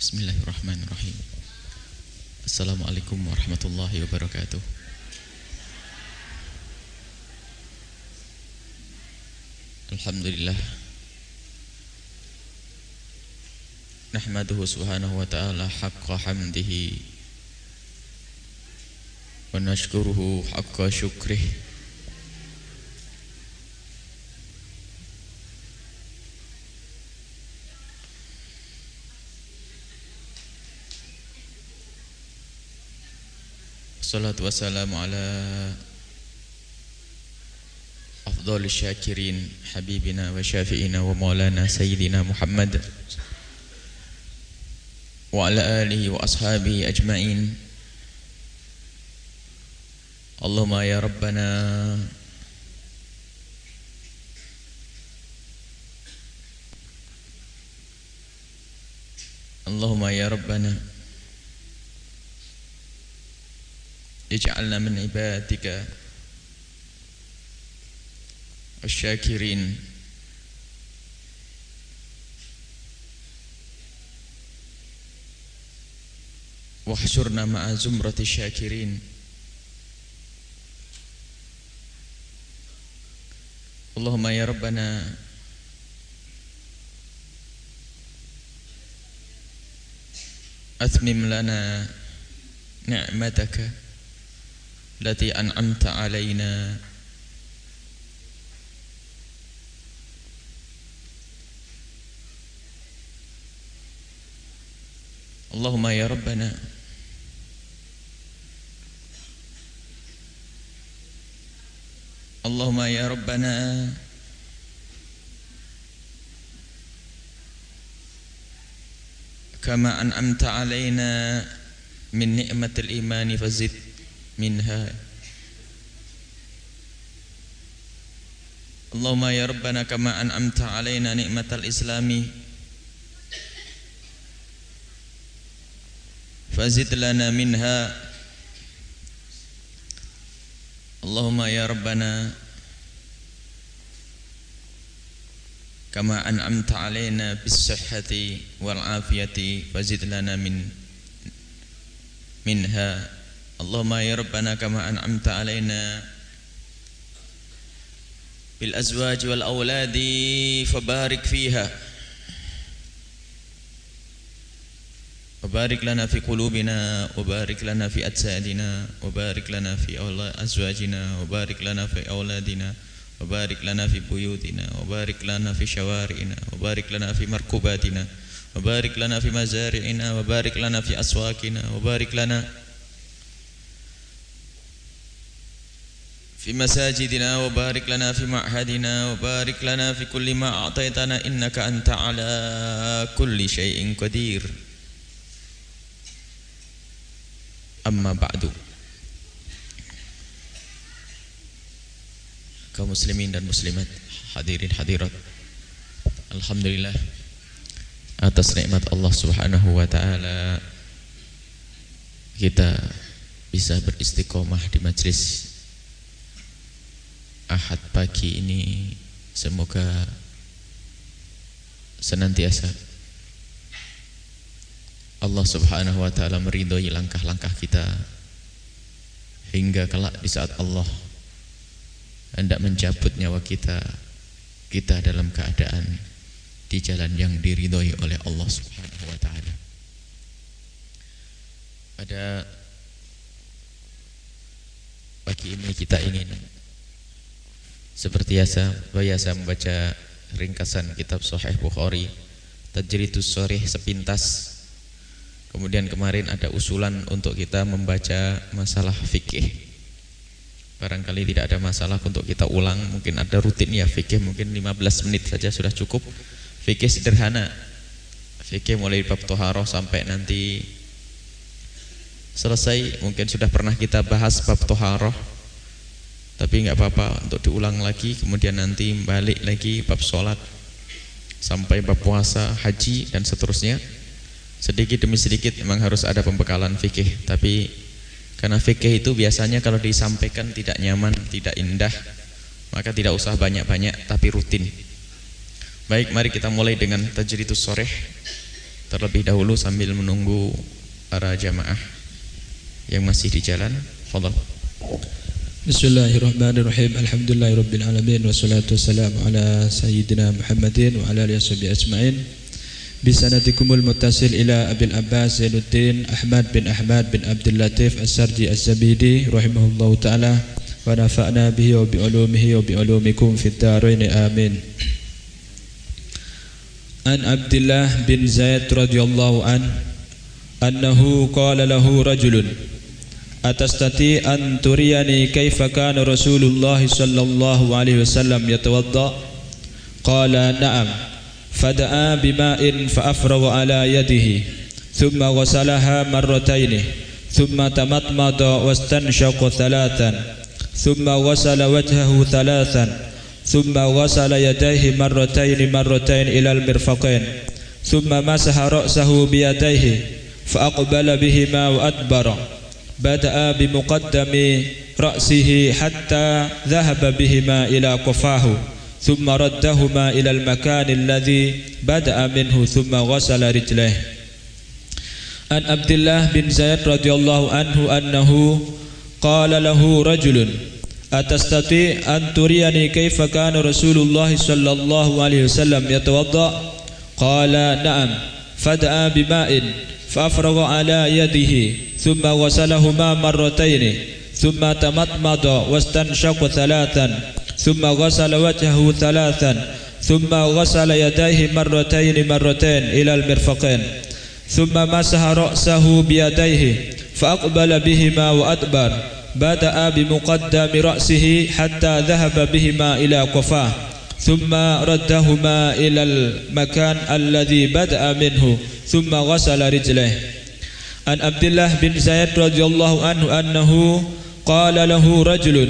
Bismillahirrahmanirrahim. Assalamualaikum warahmatullahi wabarakatuh. Alhamdulillah. Nahmaduhu subhanahu wa ta'ala haqqa hamdihi Wa nashkuruhu haqqa syukrih Salatu wassalamu ala أفضل الشاكرين حبيبنا وشافئنا ومولانا سيدنا محمد وعلى آله وأصحابه أجمعين. اللهم يا ربنا اللهم يا ربنا اجعلنا من عبادك الشاكرين. واحشرنا مع زمرة الشاكرين. اللهم يا ربنا أتمم لنا نعمتك. التي أنعمت علينا. اللهم يا ربنا. اللهم يا ربنا. كما أنعمت علينا من نعمة الإيمان فزد منها. اللهم يا ربنا كما أنعمت علينا نعمة الإسلام. فزد لنا منها. اللهم يا ربنا كما أنعمت علينا بالصحة والعافية فزد لنا من منها. اللهم يا ربنا كما أنعمت علينا بالأزواج والأولاد فبارك فيها وبارك لنا في قلوبنا وبارك لنا في أجسادنا وبارك لنا في أزواجنا وبارك لنا في أولادنا وبارك لنا في بيوتنا وبارك لنا في شوارعنا وبارك لنا في مركباتنا وبارك لنا في مزارعنا وبارك لنا في أسواقنا وبارك لنا في مساجدنا وبارك لنا في معهدنا وبارك لنا في كل ما أعطيتنا إنك أنت على كل شيء قدير Amma ba'du kaum muslimin dan muslimat hadirin hadirat Alhamdulillah atas nikmat Allah subhanahu wa ta'ala kita bisa beristiqomah di majlis ahad pagi ini semoga senantiasa Allah Subhanahu wa taala meridhoi langkah-langkah kita hingga kelak di saat Allah hendak mencabut nyawa kita kita dalam keadaan di jalan yang diridhoi oleh Allah Subhanahu wa taala. Pada pagi ini kita ingin seperti biasa biasa membaca ringkasan kitab Sahih Bukhari Tajridus Sharih sepintas Kemudian kemarin ada usulan untuk kita membaca masalah fikih. Barangkali tidak ada masalah untuk kita ulang, mungkin ada rutin ya fikih mungkin 15 menit saja sudah cukup. Fikih sederhana. Fikih mulai bab toharoh sampai nanti selesai mungkin sudah pernah kita bahas bab toharoh tapi nggak apa-apa untuk diulang lagi kemudian nanti balik lagi bab sholat sampai bab puasa haji dan seterusnya sedikit demi sedikit memang harus ada pembekalan fikih tapi karena fikih itu biasanya kalau disampaikan tidak nyaman tidak indah maka tidak usah banyak-banyak tapi rutin baik mari kita mulai dengan tajridus soreh terlebih dahulu sambil menunggu para jamaah yang masih di jalan. Fadal. Bismillahirrahmanirrahim. Alhamdulillahirabbil alamin wassalatu wassalamu ala sayyidina Muhammadin wa ala alihi washabihi ajmain. Bisanadikumul muttasil ila Abil Abbas Zainuddin Ahmad bin Ahmad bin Abdul Latif As-Sarji Az-Zabidi rahimahullahu taala wa nafa'na bihi wa bi ulumihi wa bi ulumikum fid dharain amin. An Abdullah bin Zaid radhiyallahu an annahu qala lahu rajulun atastati an أتستطيع أن تريني كيف كان رسول الله صلى الله عليه وسلم يتوضأ؟ قال نعم. فدعا بماء فأفرغ على يده ثم غسلها مرتين ثم تمطمط واستنشق ثلاثا ثم غسل وجهه ثلاثا ثم غسل يديه مرتين مرتين إلى المرفقين ثم مسح رأسه بيديه فأقبل بهما وأدبر. بدأ بمقدم رأسه حتى ذهب بهما إلى قفاه ثم ردهما إلى المكان الذي بدأ منه ثم غسل رجليه. أن عبد الله بن زيد رضي الله عنه أنه قال له رجل أتستطيع أن تريني كيف كان رسول الله صلى الله عليه وسلم يتوضأ؟ قال نعم فدأ بماء فأفرغ على يده. ثم غسلهما مرتين ثم تمضمض واستنشق ثلاثا ثم غسل وجهه ثلاثا ثم غسل يديه مرتين مرتين إلى المرفقين ثم مسح رأسه بيديه فأقبل بهما وأدبر بدأ بمقدم رأسه حتى ذهب بهما إلى قفاه ثم ردهما إلى المكان الذي بدأ منه ثم غسل رجليه. عن عبد الله بن زيد رضي الله عنه أنه قال له رجل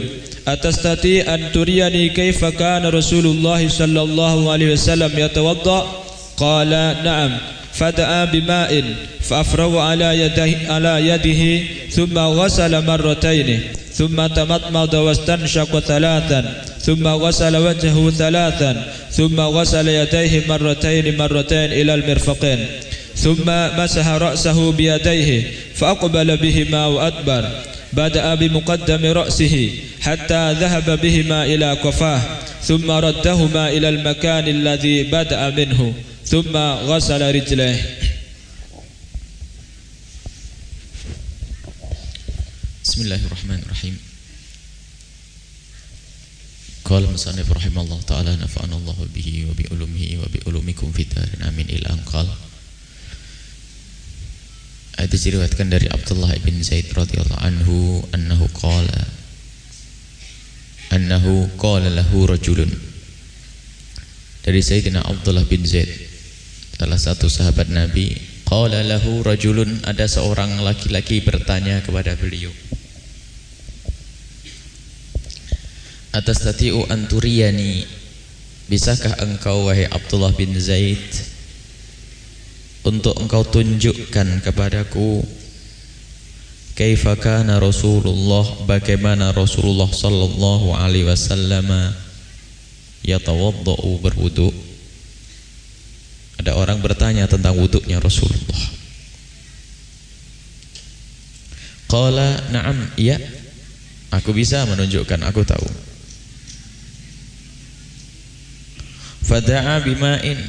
أتستطيع أن تريني كيف كان رسول الله صلى الله عليه وسلم يتوضأ؟ قال نعم. فدعا بماء فأفرغ على يده, على يده ثم غسل مرتين. ثم تمضمض واستنشق ثلاثا. ثم غسل وجهه ثلاثا. ثم غسل يديه مرتين مرتين إلى المرفقين. ثم مسح رأسه بيديه فأقبل بهما وأدبر. بدأ بمقدم رأسه حتى ذهب بهما إلى كفاه ثم ردهما إلى المكان الذي بدأ منه ثم غسل رجليه. بسم الله الرحمن الرحيم. قال المصنف رحمه الله تعالى نفعنا الله به وبعلومه وبعلومكم في الدار. آمين. إلى أن قال Hadis diriwayatkan dari Abdullah bin Zaid radhiyallahu anhu annahu qala annahu qala lahu rajulun. Dari Sayyidina Abdullah bin Zaid salah satu sahabat Nabi qala lahu rajulun ada seorang laki-laki bertanya kepada beliau atas tatiu anturiyani bisakah engkau wahai Abdullah bin Zaid untuk engkau tunjukkan kepadaku kaifa kana Rasulullah bagaimana Rasulullah sallallahu alaihi wasallam yatawaddau berwudu ada orang bertanya tentang wuduknya Rasulullah. Qala na'am, iya. Aku bisa menunjukkan, aku tahu. Fada'a bima'in.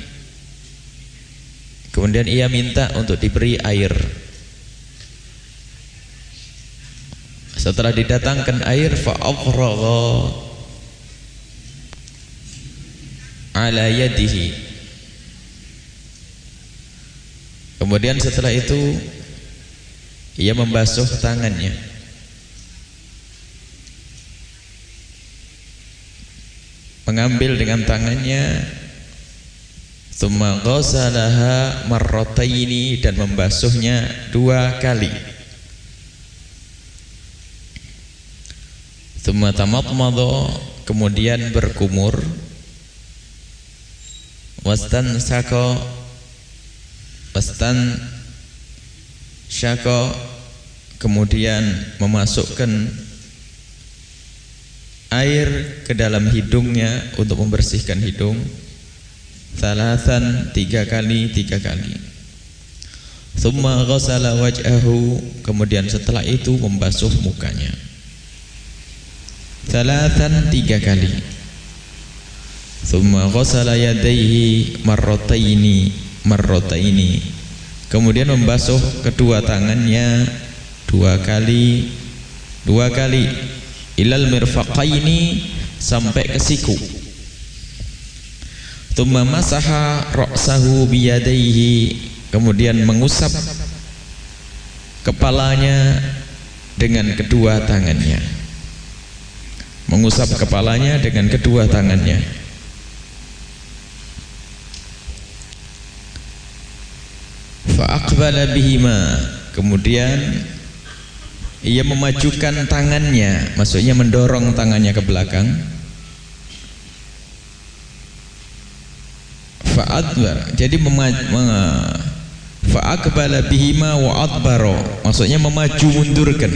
Kemudian ia minta untuk diberi air. Setelah didatangkan air fa'afragha ala yadihi Kemudian setelah itu ia membasuh tangannya. Mengambil dengan tangannya Thumma ghasalaha marrataini dan membasuhnya dua kali. Thumma tamatmadha kemudian berkumur wastan sako Pastan syako kemudian memasukkan air ke dalam hidungnya untuk membersihkan hidung Thalathan tiga kali tiga kali. Thumma ghasala waj'ahu Kemudian setelah itu membasuh mukanya. Thalathan tiga kali. Thumma ghasala yadaihi marrotaini Marrotaini Kemudian membasuh kedua tangannya Dua kali Dua kali. Ilal mirfaqaini Sampai ke siku Thumma masaha ra'sahu biyadaihi. Kemudian mengusap kepalanya dengan kedua tangannya. Mengusap kepalanya dengan kedua tangannya. Fa'aqbala bihima. Kemudian ia memajukan tangannya maksudnya mendorong tangannya ke belakang fa'adbar jadi fa'akbala bihima wa adbaro maksudnya memaju mundurkan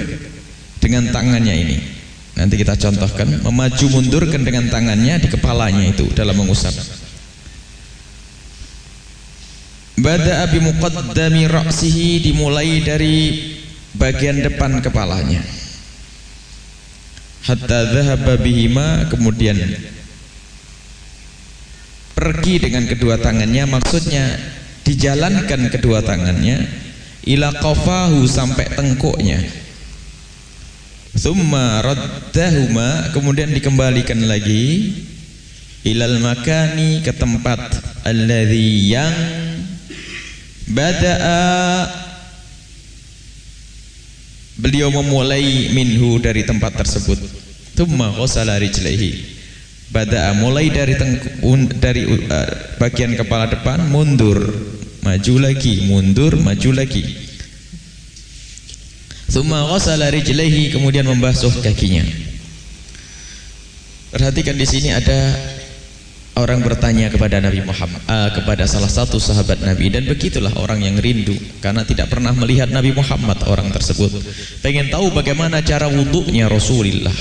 dengan tangannya ini. Nanti kita contohkan memaju mundurkan dengan tangannya di kepalanya itu dalam mengusap. Bada'a bi muqaddami ra'sihi dimulai dari bagian depan kepalanya. Hatta dhahaba bihima kemudian pergi dengan kedua tangannya maksudnya dijalankan kedua tangannya ila qafahu sampai tengkuknya. Thumma raddahuma kemudian dikembalikan lagi ilal makani ke tempat alladhi yang bada'a. Beliau memulai minhu dari tempat tersebut. Thumma ghasala rijlaihi bada'a mulai dari tengku, dari uh, bagian kepala depan mundur. Maju lagi mundur maju lagi. Thumma ghasala rijlaihi kemudian membasuh kakinya. Perhatikan di sini ada orang bertanya kepada Nabi Muhammad uh, kepada salah satu sahabat Nabi. Dan begitulah orang yang rindu karena tidak pernah melihat Nabi Muhammad orang tersebut. Pengen tahu bagaimana cara wuduknya Rasulullah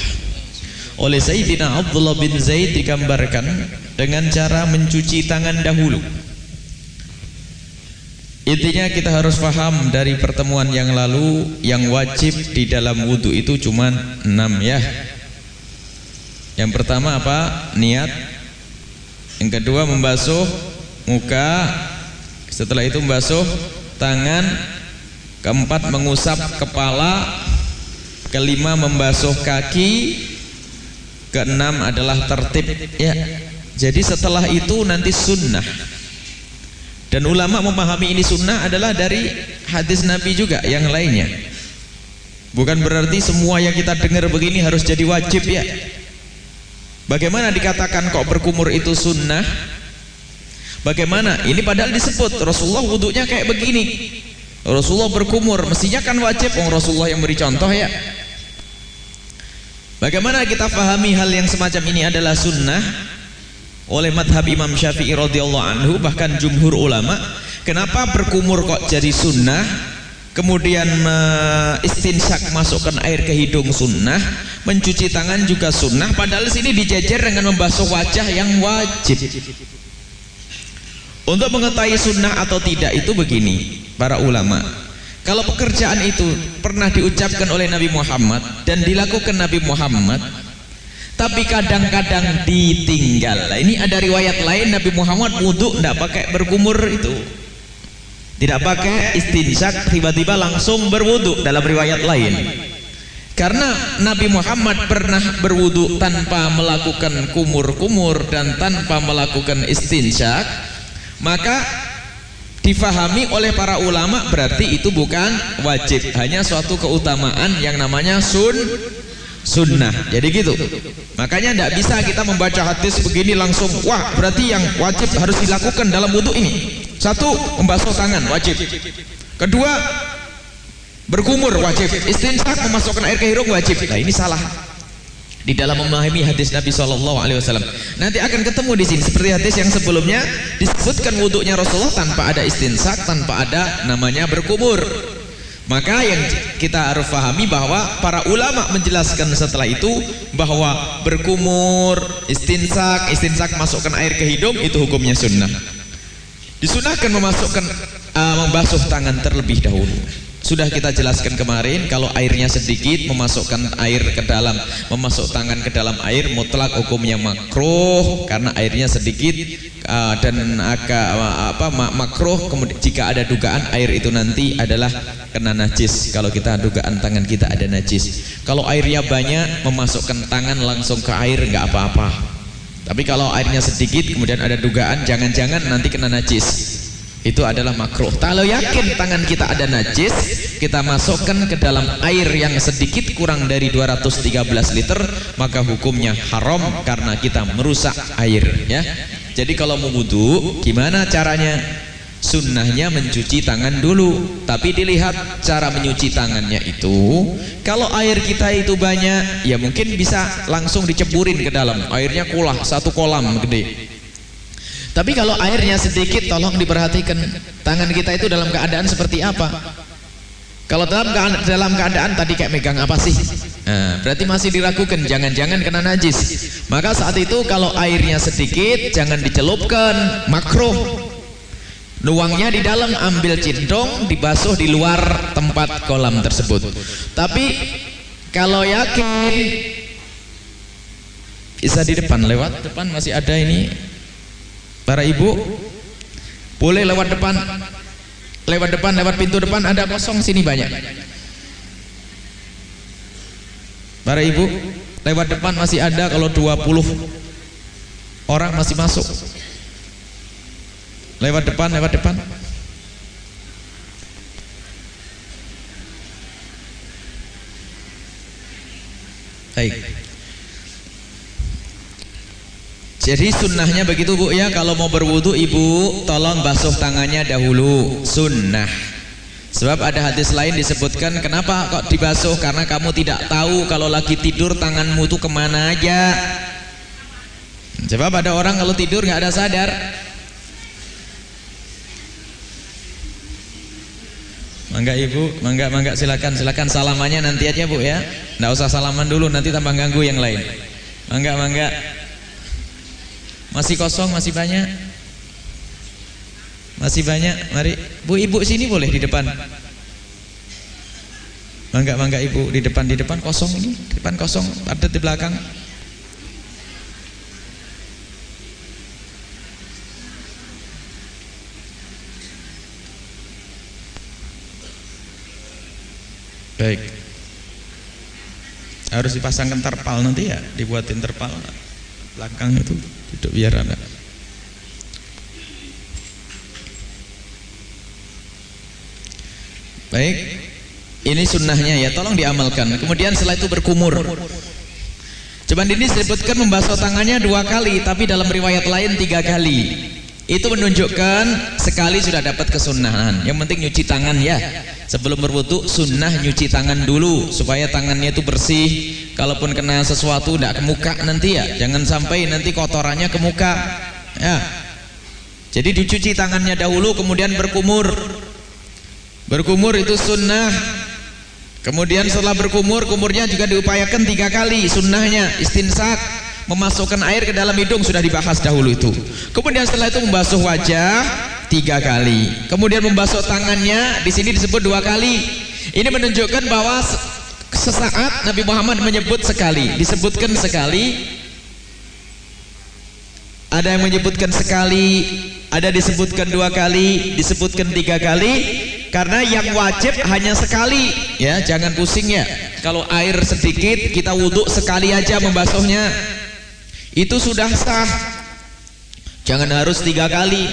oleh Sayyidina Abdullah bin Zaid digambarkan dengan cara mencuci tangan dahulu Intinya kita harus paham dari pertemuan yang lalu yang wajib di dalam wudhu itu cuma enam ya. Yang pertama apa? Niat. Yang kedua membasuh muka. Setelah itu membasuh tangan. Keempat mengusap kepala. Kelima membasuh kaki. Keenam adalah tertib ya. Jadi setelah itu nanti sunnah. Dan ulama memahami ini sunnah adalah dari hadis Nabi juga yang lainnya. Bukan berarti semua yang kita dengar begini harus jadi wajib ya. Bagaimana dikatakan kok berkumur itu sunnah? Bagaimana? Ini padahal disebut Rasulullah wudhunya kayak begini. Rasulullah berkumur, mestinya kan wajib. Oh, Rasulullah yang beri contoh ya. Bagaimana kita pahami hal yang semacam ini adalah sunnah? oleh madhab Imam Syafi'i radhiyallahu anhu bahkan jumhur ulama kenapa berkumur kok jadi sunnah? Kemudian istinsak masukkan air ke hidung sunnah mencuci tangan juga sunnah padahal sini dijejer dengan membasuh wajah yang wajib. Untuk mengetahui sunnah atau tidak itu begini para ulama kalau pekerjaan itu pernah diucapkan oleh Nabi Muhammad dan dilakukan Nabi Muhammad tapi kadang-kadang ditinggal. Ini ada riwayat lain Nabi Muhammad wudhu tidak pakai berkumur itu. Tidak pakai istinsak tiba-tiba langsung berwudhu dalam riwayat lain. Karena Nabi Muhammad pernah berwudhu tanpa melakukan kumur-kumur dan tanpa melakukan istinsak, maka difahami oleh para ulama berarti itu bukan wajib, hanya suatu keutamaan yang namanya sun sunnah. Jadi gitu. Makanya tidak bisa kita membaca hadis begini langsung. Wah berarti yang wajib harus dilakukan dalam wudhu ini. Satu membasuh tangan wajib. Kedua berkumur wajib. Istinsak memasukkan air ke hidung wajib. Nah ini salah di dalam memahami hadis Nabi Shallallahu Alaihi Wasallam nanti akan ketemu di sini seperti hadis yang sebelumnya disebutkan wudhunya Rasulullah tanpa ada istinsak tanpa ada namanya berkumur maka yang kita harus pahami bahwa para ulama menjelaskan setelah itu bahwa berkumur, istinsak, istinsak masukkan air ke hidung itu hukumnya sunnah. Disunahkan memasukkan uh, membasuh tangan terlebih dahulu. Sudah kita jelaskan kemarin kalau airnya sedikit memasukkan air ke dalam memasuk tangan ke dalam air mutlak hukumnya makruh karena airnya sedikit uh, dan agak uh, apa makruh kemudian jika ada dugaan air itu nanti adalah kena najis kalau kita dugaan tangan kita ada najis. Kalau airnya banyak memasukkan tangan langsung ke air nggak apa-apa. Tapi kalau airnya sedikit kemudian ada dugaan jangan-jangan nanti kena najis itu adalah makruh. Kalau yakin tangan kita ada najis, kita masukkan ke dalam air yang sedikit kurang dari 213 liter, maka hukumnya haram karena kita merusak air ya. Jadi kalau mau wudu, gimana caranya? Sunnahnya mencuci tangan dulu Tapi dilihat cara menyuci tangannya itu Kalau air kita itu banyak Ya mungkin bisa langsung diceburin ke dalam Airnya kulah, satu kolam gede tapi kalau airnya sedikit tolong diperhatikan tangan kita itu dalam keadaan seperti apa. Kalau dalam keadaan, dalam keadaan tadi kayak megang apa sih? Nah, berarti masih diragukan jangan-jangan kena najis. Maka saat itu kalau airnya sedikit jangan dicelupkan, makruh. Nuangnya di dalam ambil cindong dibasuh di luar tempat kolam tersebut. Tapi kalau yakin bisa di depan lewat depan masih ada ini Para ibu boleh lewat depan. Lewat depan lewat pintu depan ada kosong sini banyak. Para ibu lewat depan masih ada kalau 20 orang masih masuk. Lewat depan lewat depan baik Jadi sunnahnya begitu bu ya. Kalau mau berwudu ibu Tolong basuh tangannya dahulu. Sunnah. Sebab ada hadis lain disebutkan Kenapa kok dibasuh? Karena kamu tidak tahu Kalau lagi tidur tanganmu itu ke mana aja. Sebab ada orang kalau tidur nggak ada sadar. Mangga ibu, mangga mangga. Silakan silakan salamannya nanti aja bu ya. Nggak usah salaman dulu nanti tambah ganggu yang lain. Mangga mangga. Masih kosong, masih banyak. Masih banyak. Mari, Bu Ibu sini boleh di depan. Mangga mangga Ibu di depan di depan kosong ini, di depan kosong, ada di belakang. Baik. Harus dipasangkan terpal nanti ya, dibuatin terpal belakang itu duduk biar anak baik. Ini sunnahnya ya tolong diamalkan. Kemudian setelah itu berkumur. Cuman ini disebutkan membasuh tangannya dua kali tapi dalam riwayat lain tiga kali. Itu menunjukkan sekali sudah dapat kesunahan. Yang penting nyuci tangan ya. Sebelum berwudu sunnah nyuci tangan dulu supaya tangannya itu bersih kalaupun kena sesuatu tidak ke muka nanti ya. Jangan sampai nanti kotorannya ke muka. Ya. Jadi dicuci tangannya dahulu kemudian berkumur. Berkumur itu sunnah. Kemudian setelah berkumur kumurnya juga diupayakan tiga kali sunnahnya. Istinsak memasukkan air ke dalam hidung sudah dibahas dahulu itu. Kemudian setelah itu membasuh wajah tiga kali. Kemudian membasuh tangannya di sini disebut dua kali. Ini menunjukkan bahwa sesaat Nabi Muhammad menyebut sekali. Disebutkan sekali. Ada yang menyebutkan sekali ada disebutkan dua kali disebutkan tiga kali. Karena yang wajib hanya sekali. Ya jangan pusing ya. Kalau air sedikit kita wudhu sekali aja membasuhnya. Itu sudah sah. Jangan harus tiga kali.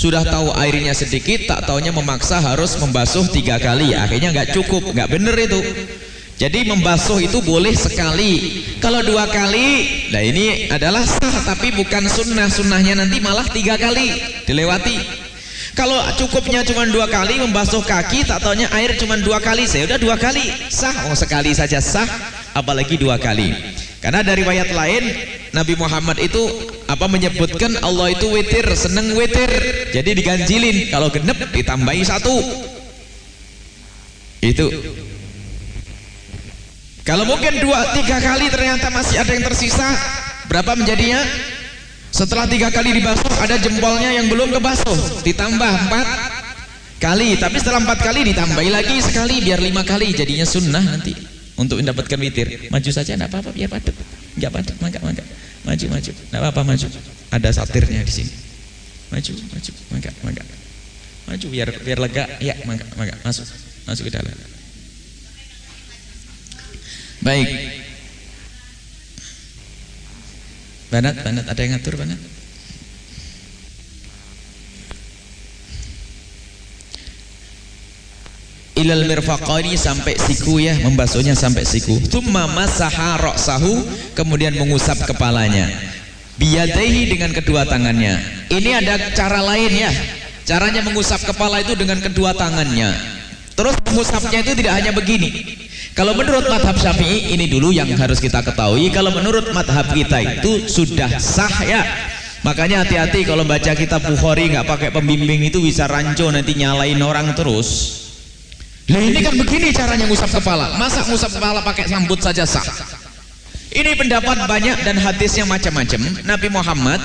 Sudah tahu airnya sedikit tak taunya memaksa harus membasuh tiga kali. Akhirnya nggak cukup nggak bener itu jadi membasuh itu boleh sekali kalau dua kali nah ini adalah sah tapi bukan sunnah sunnahnya nanti malah tiga kali dilewati kalau cukupnya cuma dua kali membasuh kaki, tak taunya air cuma dua kali, saya udah dua kali sah. Oh sekali saja sah, apalagi dua kali. Karena dari riwayat lain Nabi Muhammad itu apa menyebutkan Allah itu witir, seneng witir. Jadi diganjilin, kalau genep ditambahi satu. Itu. Kalau mungkin dua, tiga kali ternyata masih ada yang tersisa, berapa menjadinya? Setelah tiga kali dibasuh, ada jempolnya yang belum kebasuh, ditambah empat. kali tapi setelah empat kali ditambahi lagi sekali biar lima kali jadinya sunnah nanti untuk mendapatkan witir. Maju saja tidak apa-apa biar padat. Nggak padat mangga mangga. Maju maju. Tidak apa-apa maju. Ada satirnya di sini. Maju maju mangga mangga. Maju biar biar lega. Ya mangga mangga. Masuk masuk ke dalam baik. Banat, banat, ada yang ngatur banat? ilal mirfaqani sampai siku ya membasuhnya sampai siku. Thumma masaha ra'sahu kemudian mengusap kepalanya. Biyadaihi dengan kedua tangannya. Ini ada cara lain ya. Caranya mengusap kepala itu dengan kedua tangannya. Terus mengusapnya itu tidak hanya begini kalau menurut madhab syafi'i ini dulu yang harus kita ketahui kalau menurut madhab kita itu sudah sah ya makanya hati-hati kalau baca kitab Bukhari nggak pakai pembimbing itu bisa rancu nanti nyalain orang terus Nah ini kan begini caranya ngusap kepala. Masa ngusap kepala pakai sambut saja sah? Ini pendapat banyak dan hadisnya macam-macam. Nabi Muhammad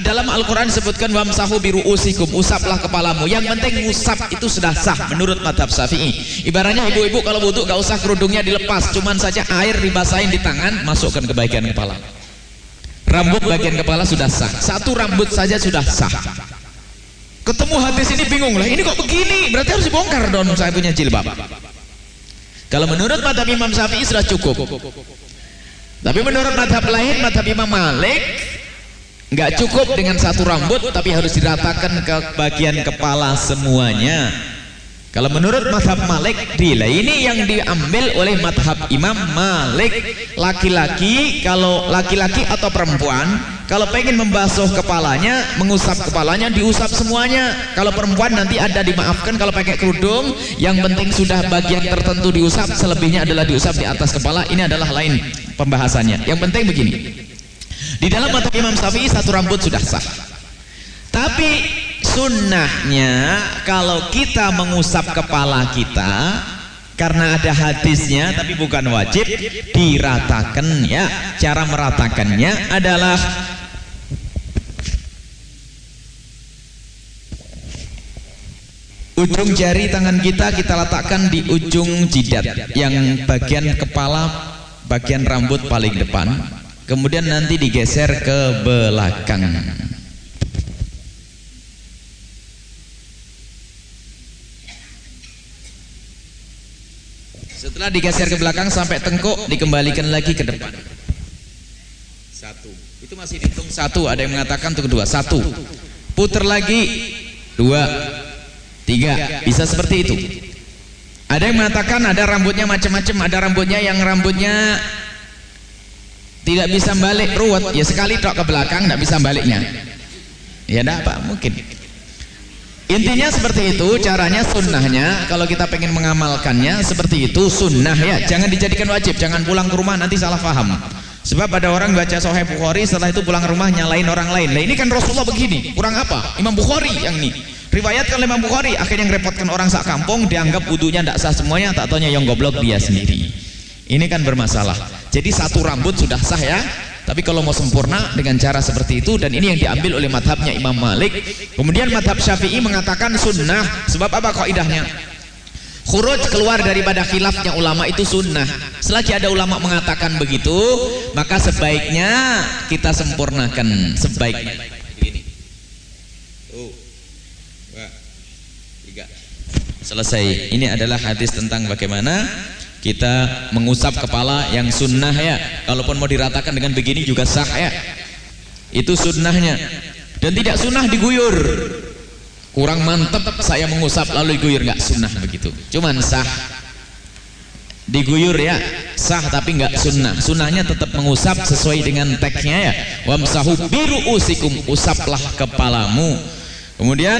dalam Al-Quran disebutkan wamsahu biru usikum usaplah kepalamu yang penting usap itu sudah sah menurut madhab syafi'i ibaratnya ibu-ibu kalau butuh gak usah kerudungnya dilepas cuman saja air dibasahin di tangan masukkan ke bagian kepala rambut bagian kepala sudah sah satu rambut saja sudah sah Ketemu hadis ini bingung lah. Ini kok begini? Berarti harus dibongkar dong saya punya jilbab. Kalau menurut madhab Imam Syafi'i sudah cukup. Tapi menurut madhab lain, madhab Imam Malik nggak cukup dengan satu rambut, tapi harus diratakan ke bagian kepala semuanya. Kalau menurut madhab Malik, bila ini yang diambil oleh madhab Imam Malik, laki-laki kalau laki-laki atau perempuan, kalau pengen membasuh kepalanya, mengusap kepalanya, diusap semuanya. Kalau perempuan nanti ada dimaafkan kalau pakai kerudung, yang penting sudah bagian tertentu diusap, selebihnya adalah diusap di atas kepala. Ini adalah lain pembahasannya. Yang penting begini, di dalam madhab Imam Syafi'i satu rambut sudah sah. Tapi sunnahnya kalau kita mengusap kepala kita karena ada hadisnya tapi bukan wajib diratakan ya cara meratakannya adalah ujung jari tangan kita kita letakkan di ujung jidat yang bagian kepala bagian rambut paling depan kemudian nanti digeser ke belakang Setelah digeser ke belakang sampai tengkuk, dikembalikan lagi ke depan. Satu. Itu masih dihitung satu. Ada yang mengatakan untuk kedua. Satu. Putar lagi. Dua. Tiga. Bisa seperti itu. Ada yang mengatakan ada rambutnya macam-macam. Ada rambutnya yang rambutnya tidak bisa balik ruwet. Ya sekali tok ke belakang, tidak bisa baliknya. Ya tidak apa, mungkin. Intinya seperti itu caranya sunnahnya. Kalau kita pengen mengamalkannya seperti itu sunnah ya. Jangan dijadikan wajib jangan pulang ke rumah nanti salah paham. Sebab ada orang baca Sahih Bukhari setelah itu pulang rumah nyalain orang lain. Nah ini kan Rasulullah begini kurang apa? Imam Bukhari yang ini. Riwayatkan Imam Bukhari akhirnya ngerepotkan orang sak kampung dianggap wudhunya tidak sah semuanya tak taunya yang goblok dia sendiri. Ini kan bermasalah jadi satu rambut sudah sah ya tapi kalau mau sempurna dengan cara seperti itu dan ini yang diambil oleh madhabnya Imam Malik. Kemudian madhab Syafi'i mengatakan sunnah. Sebab apa kaidahnya? Khuruj keluar daripada khilafnya ulama itu sunnah. Selagi ada ulama mengatakan begitu, maka sebaiknya kita sempurnakan sebaiknya. Selesai. Ini adalah hadis tentang bagaimana kita mengusap kepala yang sunnah ya. Kalaupun mau diratakan dengan begini juga sah ya. Itu sunnahnya. Dan tidak sunnah diguyur. Kurang mantep saya mengusap lalu diguyur. Nggak sunnah begitu. Cuman sah. Diguyur ya. Sah tapi nggak sunnah. Sunnahnya tetap mengusap sesuai dengan teksnya ya. Wamsahu biru usikum usaplah kepalamu. Kemudian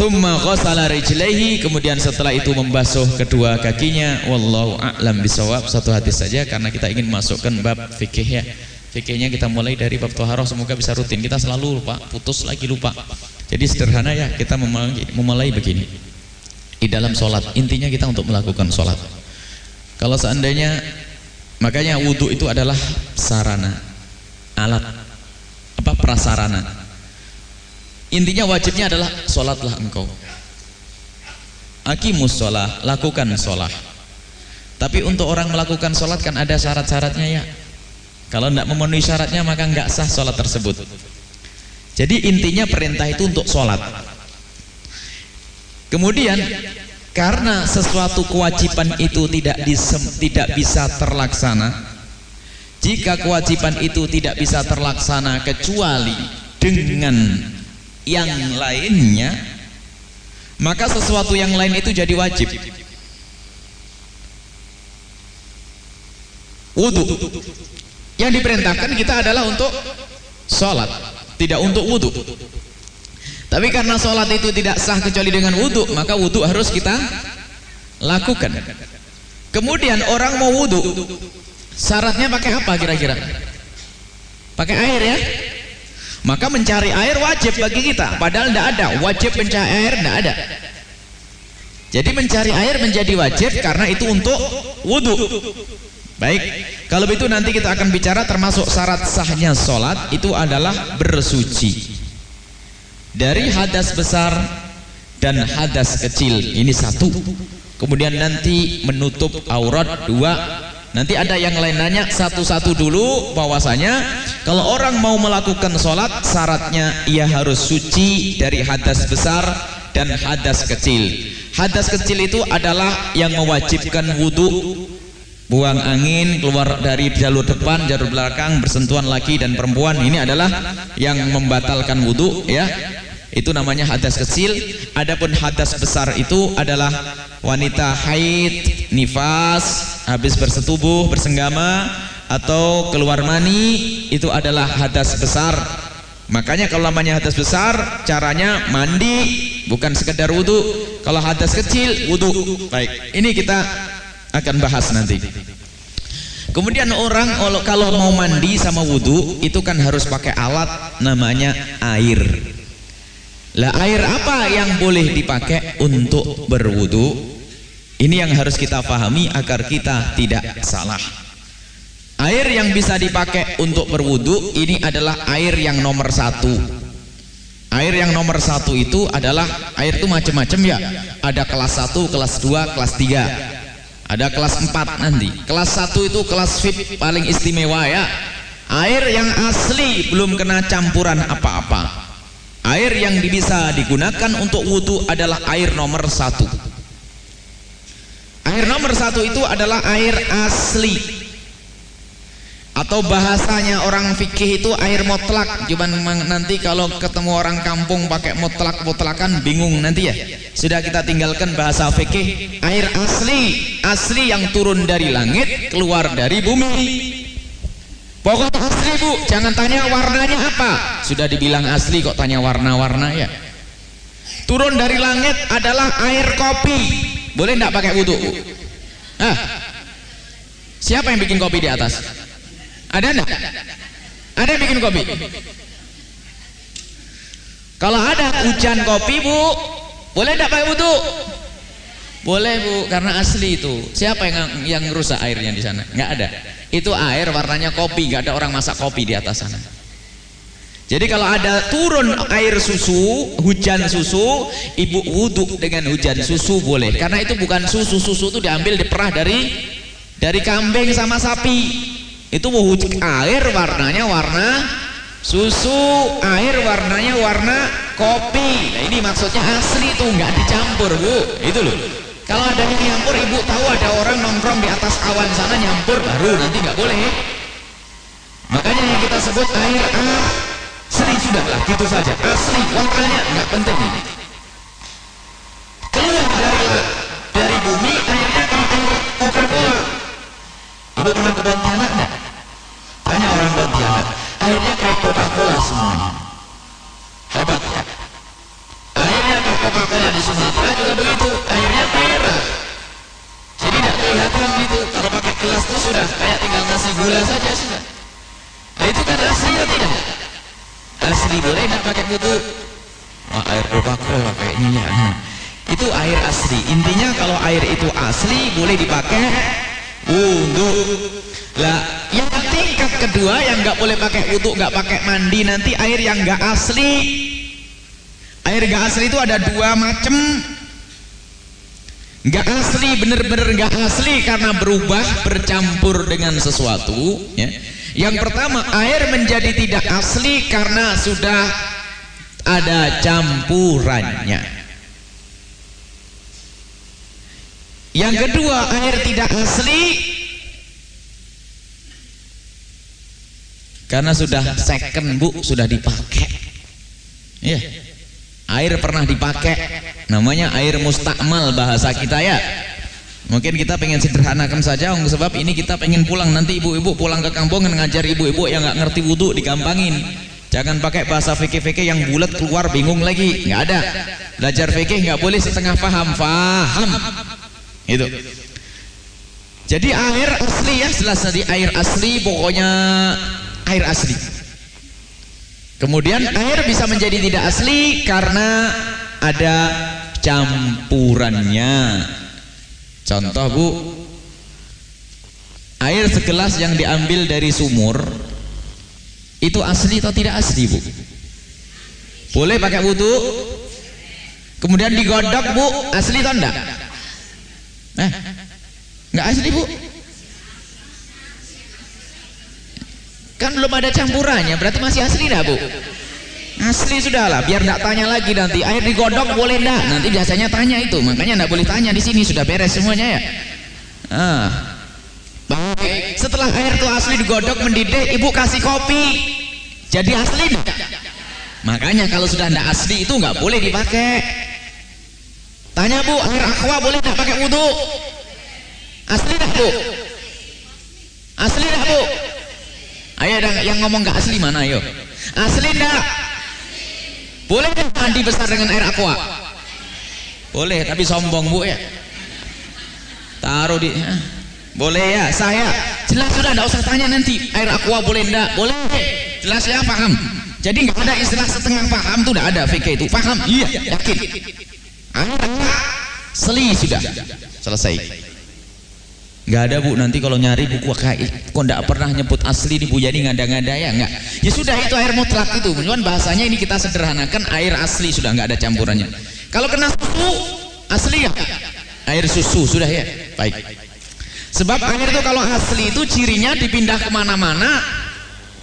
Thumma ghasala rijlaihi kemudian setelah itu membasuh kedua kakinya wallahu a'lam bisawab satu hadis saja karena kita ingin masukkan bab fikih ya. Fikihnya kita mulai dari bab toharoh semoga bisa rutin. Kita selalu lupa, putus lagi lupa. Jadi sederhana ya kita memulai, memulai begini. Di dalam sholat intinya kita untuk melakukan sholat. Kalau seandainya makanya wudhu itu adalah sarana, alat, apa prasarana Intinya wajibnya adalah sholatlah engkau. Akimus sholat, lakukan sholat. Tapi untuk orang melakukan sholat kan ada syarat-syaratnya ya. Kalau tidak memenuhi syaratnya maka nggak sah sholat tersebut. Jadi intinya perintah itu untuk sholat. Kemudian karena sesuatu kewajiban itu tidak disem, tidak bisa terlaksana, jika kewajiban itu tidak bisa terlaksana kecuali dengan yang lainnya maka sesuatu yang lain itu jadi wajib. Wudhu yang diperintahkan kita adalah untuk sholat tidak untuk wudhu tapi karena sholat itu tidak sah kecuali dengan wudhu maka wudhu harus kita lakukan. Kemudian orang mau wudhu syaratnya pakai apa kira-kira? Pakai air ya maka mencari air wajib bagi kita, padahal tidak ada. Wajib mencari air tidak ada. Jadi mencari air menjadi wajib karena itu untuk wudhu. Baik, kalau begitu nanti kita akan bicara termasuk syarat sahnya sholat itu adalah bersuci dari hadas besar dan hadas kecil. Ini satu. Kemudian nanti menutup aurat dua Nanti ada yang lain nanya satu-satu dulu bahwasanya kalau orang mau melakukan sholat syaratnya ia harus suci dari hadas besar dan hadas kecil. Hadas kecil itu adalah yang mewajibkan wudhu buang angin keluar dari jalur depan jalur belakang bersentuhan laki dan perempuan. Ini adalah yang membatalkan wudhu ya. Itu namanya hadas kecil. Adapun hadas besar itu adalah wanita haid nifas habis bersetubuh bersenggama atau keluar mani itu adalah hadas besar. Makanya kalau namanya hadas besar caranya mandi bukan sekedar wudhu kalau hadas kecil wudhu baik ini kita akan bahas nanti. Kemudian orang kalau mau mandi sama wudhu itu kan harus pakai alat namanya air. Lah air apa yang boleh dipakai untuk berwudu? Ini yang harus kita pahami agar kita tidak salah. Air yang bisa dipakai untuk berwudu ini adalah air yang nomor satu. Air yang nomor satu itu adalah air itu macam-macam ya. Ada kelas satu, kelas dua, kelas tiga. Ada kelas empat nanti. Kelas satu itu kelas VIP paling istimewa ya. Air yang asli belum kena campuran apa-apa. Air yang bisa digunakan untuk wudhu adalah air nomor satu. Air nomor satu itu adalah air asli. Atau bahasanya orang fikih itu air mutlak. Cuman nanti kalau ketemu orang kampung pakai mutlak mutlakan bingung nanti ya. Sudah kita tinggalkan bahasa fikih. Air asli, asli yang turun dari langit keluar dari bumi. Pokok asli bu, jangan tanya warnanya apa. Sudah dibilang asli kok tanya warna-warna ya. Turun dari langit adalah air kopi. Boleh tidak pakai wudhu? Ah, siapa yang bikin kopi di atas? Ada enggak? Ada yang bikin kopi? Kalau ada hujan kopi bu, boleh tidak pakai wudhu? Boleh bu, karena asli itu. Siapa yang yang rusak airnya di sana? Enggak ada itu air warnanya kopi gak ada orang masak kopi di atas sana jadi kalau ada turun air susu hujan susu ibu wudhu dengan hujan susu boleh. Karena itu bukan susu susu itu diambil diperah dari dari kambing sama sapi. Itu wujud air warnanya warna susu air warnanya warna kopi. Nah ini maksudnya asli tuh nggak dicampur bu. Itu loh. Kalau ada yang nyampur, ibu tahu ada orang nongkrong di atas awan sana nyampur, baru nanti nggak boleh. Makanya yang kita sebut air asli sudahlah, gitu saja. Asli, warnanya nggak penting ini. Keluar dari dari bumi airnya kan air Coca-Cola. Ibu pernah ke Pontianak enggak? Tanya orang Pontianak, airnya kayak Coca-Cola semuanya. Hebat ya? Airnya kayak Coca-Cola di Sumatera juga begitu, airnya merah. Jadi tidak kelihatan gitu. Kalau pakai gelas itu sudah kayak tinggal ngasih gula saja butuh? Oh, air Coca-Cola kayaknya ya. Hmm. Itu air asli. Intinya kalau air itu asli boleh dipakai untuk lah yang tingkat kedua yang nggak boleh pakai wudhu nggak pakai mandi nanti air yang nggak asli Air gak asli itu ada dua macam. Gak asli, bener-bener gak asli karena berubah, bercampur dengan sesuatu. Ya. Yang pertama, air menjadi tidak asli karena sudah ada campurannya. Yang kedua, air tidak asli karena sudah second bu, sudah dipakai. Ya, air pernah dipakai, namanya air mustakmal bahasa kita ya. Mungkin kita pengen sederhanakan saja, sebab ini kita pengen pulang nanti ibu-ibu pulang ke kampung ngajar ibu-ibu yang nggak ngerti wudhu digampangin. Jangan pakai bahasa fikih-fikih yang bulat keluar bingung lagi, nggak ada. Belajar fikih nggak boleh setengah paham, paham. Itu. Jadi air asli ya, jelas tadi air asli pokoknya air asli. Kemudian air bisa menjadi tidak asli karena ada campurannya. Contoh Bu, air segelas yang diambil dari sumur itu asli atau tidak asli Bu? Boleh pakai wudhu? Kemudian digodok Bu, asli atau enggak? Eh, enggak asli Bu? Kan belum ada campurannya, berarti masih asli enggak Bu? Asli sudahlah, biar enggak tanya lagi nanti. Air digodok boleh enggak? Nanti biasanya tanya itu, makanya enggak boleh tanya di sini sudah beres semuanya ya. Ah. Baik, setelah air itu asli digodok mendidih, ibu kasih kopi. Jadi asli? Makanya kalau sudah enggak asli itu enggak boleh dipakai. Tanya Bu, air aqua boleh enggak pakai wudhu? Asli enggak Bu? Asli enggak Bu? Ayo yang ngomong enggak asli mana ayo? Asli enggak? Boleh mandi besar dengan air aqua? Boleh, tapi sombong bu ya. Taruh di, ya. Boleh ya saya. Jelas sudah, tidak usah tanya nanti air aqua boleh enggak? Boleh. Jelas ya paham. Jadi nggak ada istilah setengah paham tuh tidak ada fikih itu paham. Iya, yakin. Air seli sudah selesai. Gak ada bu, nanti kalau nyari buku kok nggak pernah nyebut asli di bu, jadi ngada-ngada ya nggak. Ya sudah itu air mutlak itu, cuman bahasanya ini kita sederhanakan air asli sudah nggak ada campurannya. Kalau kena susu asli ya, air susu sudah ya, baik. Sebab air itu kalau asli itu cirinya dipindah ke mana-mana,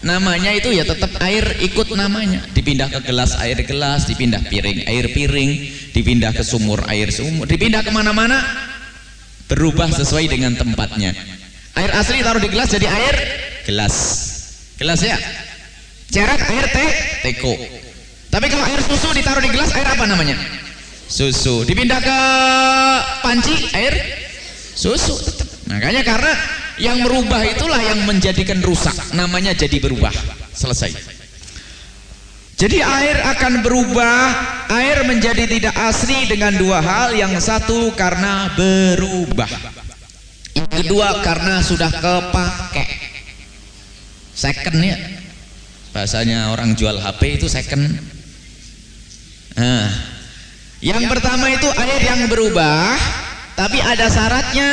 namanya itu ya tetap air ikut namanya. Dipindah ke gelas air gelas dipindah piring air piring dipindah ke sumur air sumur dipindah ke mana-mana berubah sesuai dengan tempatnya. Air asli taruh di gelas jadi air gelas. Gelas ya? Cerak air teh teko. Tapi kalau air susu ditaruh di gelas air apa namanya? Susu. Dipindah ke panci air susu makanya karena yang merubah itulah yang menjadikan rusak namanya jadi berubah selesai jadi air akan berubah, air menjadi tidak asli dengan dua hal. Yang satu karena berubah. Yang kedua karena sudah kepake. Second ya. Bahasanya orang jual HP itu second. Nah, yang pertama itu air yang berubah, tapi ada syaratnya.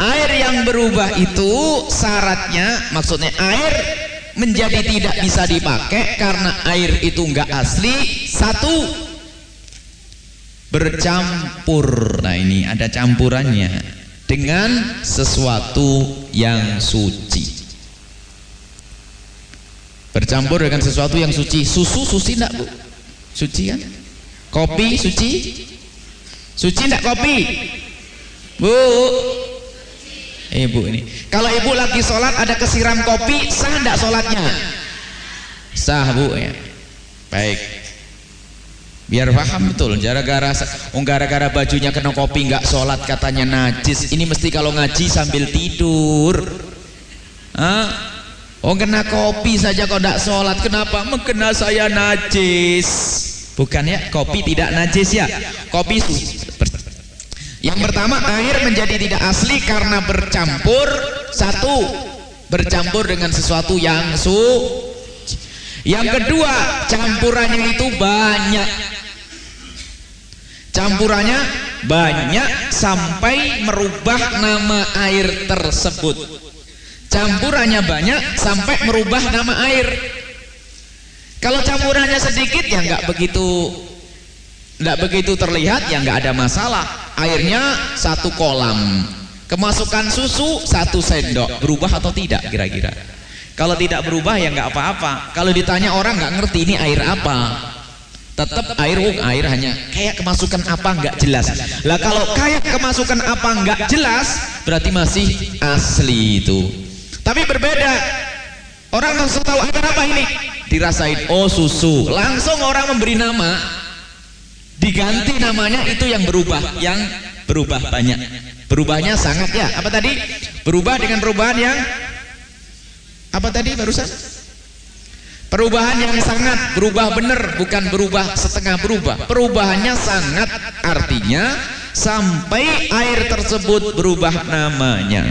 Air yang berubah itu syaratnya, maksudnya air menjadi tidak bisa dipakai karena air itu enggak asli. Satu bercampur. Nah ini ada campurannya dengan sesuatu yang suci. Bercampur dengan sesuatu yang suci. Susu suci enggak bu? Suci kan? Kopi suci? Suci enggak kopi? Bu ibu ini. Kalau ibu lagi sholat ada kesiram kopi sah enggak sholatnya? Sah bu ya. Baik. Biar paham betul gara-gara oh, gara-gara bajunya kena kopi enggak sholat katanya najis. Ini mesti kalau ngaji sambil tidur. Hah? Oh kena kopi saja kok enggak sholat. Kenapa? Mengkena saya najis. Bukan ya? Kopi tidak najis ya? Kopi yang pertama air menjadi tidak asli karena bercampur satu bercampur dengan sesuatu yang su. Yang kedua campurannya itu banyak. Campurannya banyak sampai merubah nama air tersebut. Campurannya banyak sampai merubah nama air. Kalau campurannya sedikit ya nggak begitu nggak begitu terlihat ya nggak ada masalah. Airnya satu kolam, kemasukan susu satu sendok, berubah atau tidak kira-kira? Kalau tidak berubah ya nggak apa-apa. Kalau ditanya orang nggak ngerti ini air apa, tetap air uh, air hanya kayak kemasukan apa nggak jelas. Lah kalau kayak kemasukan apa nggak jelas, berarti masih asli itu. Tapi berbeda. Orang langsung tahu air apa ini? Dirasain, oh susu. Langsung orang memberi nama, diganti namanya itu yang berubah, yang berubah banyak. Berubahnya sangat ya. Apa tadi? Berubah dengan perubahan yang apa tadi barusan? Perubahan yang sangat berubah benar, bukan berubah setengah berubah. Perubahannya sangat artinya sampai air tersebut berubah namanya.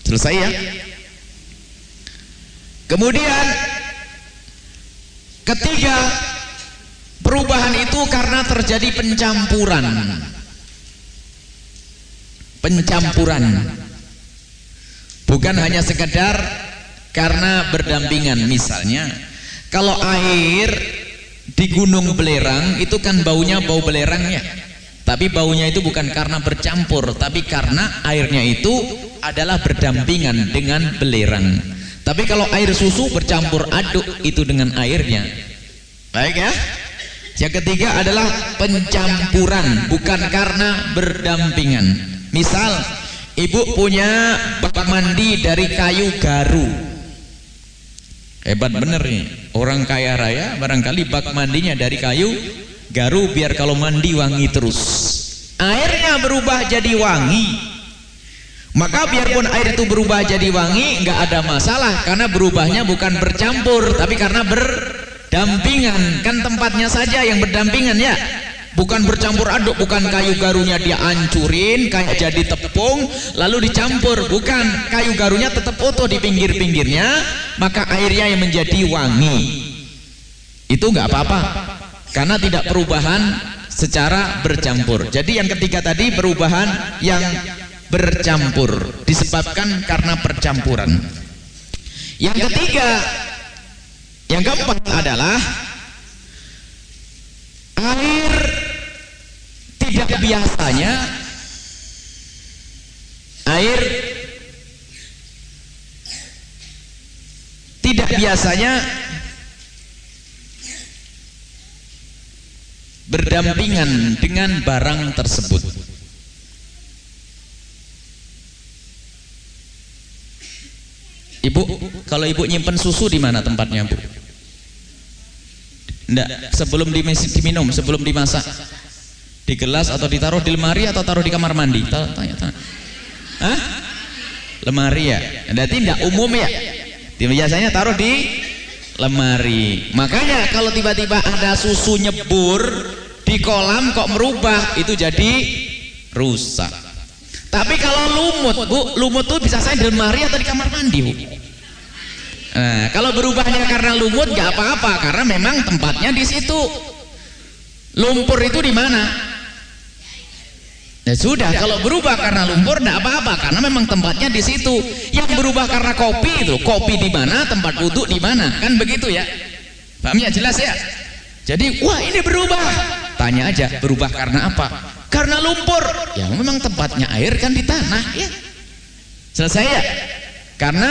Selesai ya? Kemudian ketiga perubahan itu karena terjadi pencampuran. Pencampuran. Bukan hanya sekedar karena berdampingan. Misalnya kalau air di gunung belerang itu kan baunya bau belerangnya. Tapi baunya itu bukan karena bercampur tapi karena airnya itu adalah berdampingan dengan belerang. Tapi kalau air susu bercampur aduk itu dengan airnya. Baik ya yang ketiga adalah pencampuran bukan karena berdampingan misal ibu punya bak mandi dari kayu garu Hebat bener nih. Orang kaya raya barangkali bak mandinya dari kayu garu biar kalau mandi wangi terus. Airnya berubah jadi wangi. Maka biarpun air itu berubah jadi wangi nggak ada masalah karena berubahnya bukan bercampur tapi karena berdampingan. Kan tempatnya saja yang berdampingan ya. Bukan bercampur aduk bukan kayu garunya dia ancurin kayak jadi tepung lalu dicampur. Bukan kayu garunya tetap utuh di pinggir-pinggirnya maka airnya yang menjadi wangi. Itu nggak apa-apa karena tidak perubahan secara bercampur. Jadi yang ketiga tadi perubahan yang bercampur. Disebabkan karena percampuran. Yang ketiga yang keempat adalah air tidak biasanya air tidak biasanya berdampingan dengan barang tersebut Ibu, kalau ibu nyimpen susu di mana tempatnya, Bu? Enggak, sebelum diminum, sebelum dimasak. Di gelas atau ditaruh di lemari atau taruh di kamar mandi? Tanya tanya. Hah? lemari ya? Berarti tidak umum ya? Biasanya taruh di lemari. Makanya kalau tiba-tiba ada susu nyebur di kolam kok merubah itu jadi rusak tapi kalau lumut bu lumut tuh bisa saya di lemari atau di kamar mandi bu nah kalau berubahnya karena lumut gak apa-apa karena memang tempatnya di situ lumpur itu di mana Ya sudah, kalau berubah karena lumpur tidak apa-apa karena memang tempatnya di situ. Yang berubah karena kopi itu, kopi di mana, tempat wudhu di mana, kan begitu ya? Paham ya jelas ya? Jadi, wah ini berubah. Tanya aja, berubah karena apa? Karena lumpur. Ya memang tempatnya air kan di tanah ya. Selesai ya? Karena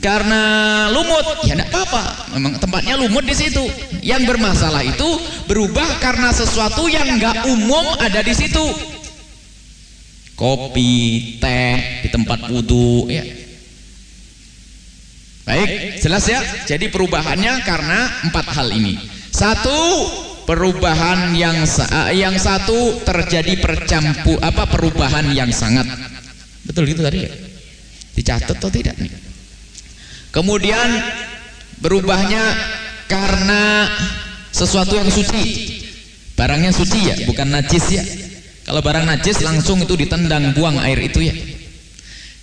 karena lumut. Ya tidak apa-apa. Memang tempatnya lumut di situ. Yang bermasalah itu berubah karena sesuatu yang nggak umum ada di situ. Kopi teh di tempat wudhu ya. Baik jelas ya? Jadi perubahannya karena empat hal ini. Satu perubahan yang yang satu terjadi percampur apa perubahan yang sangat betul gitu tadi ya dicatat atau tidak nih Kemudian berubahnya karena sesuatu yang suci. Barangnya suci ya, bukan najis ya. Kalau barang najis langsung itu ditendang buang air itu ya.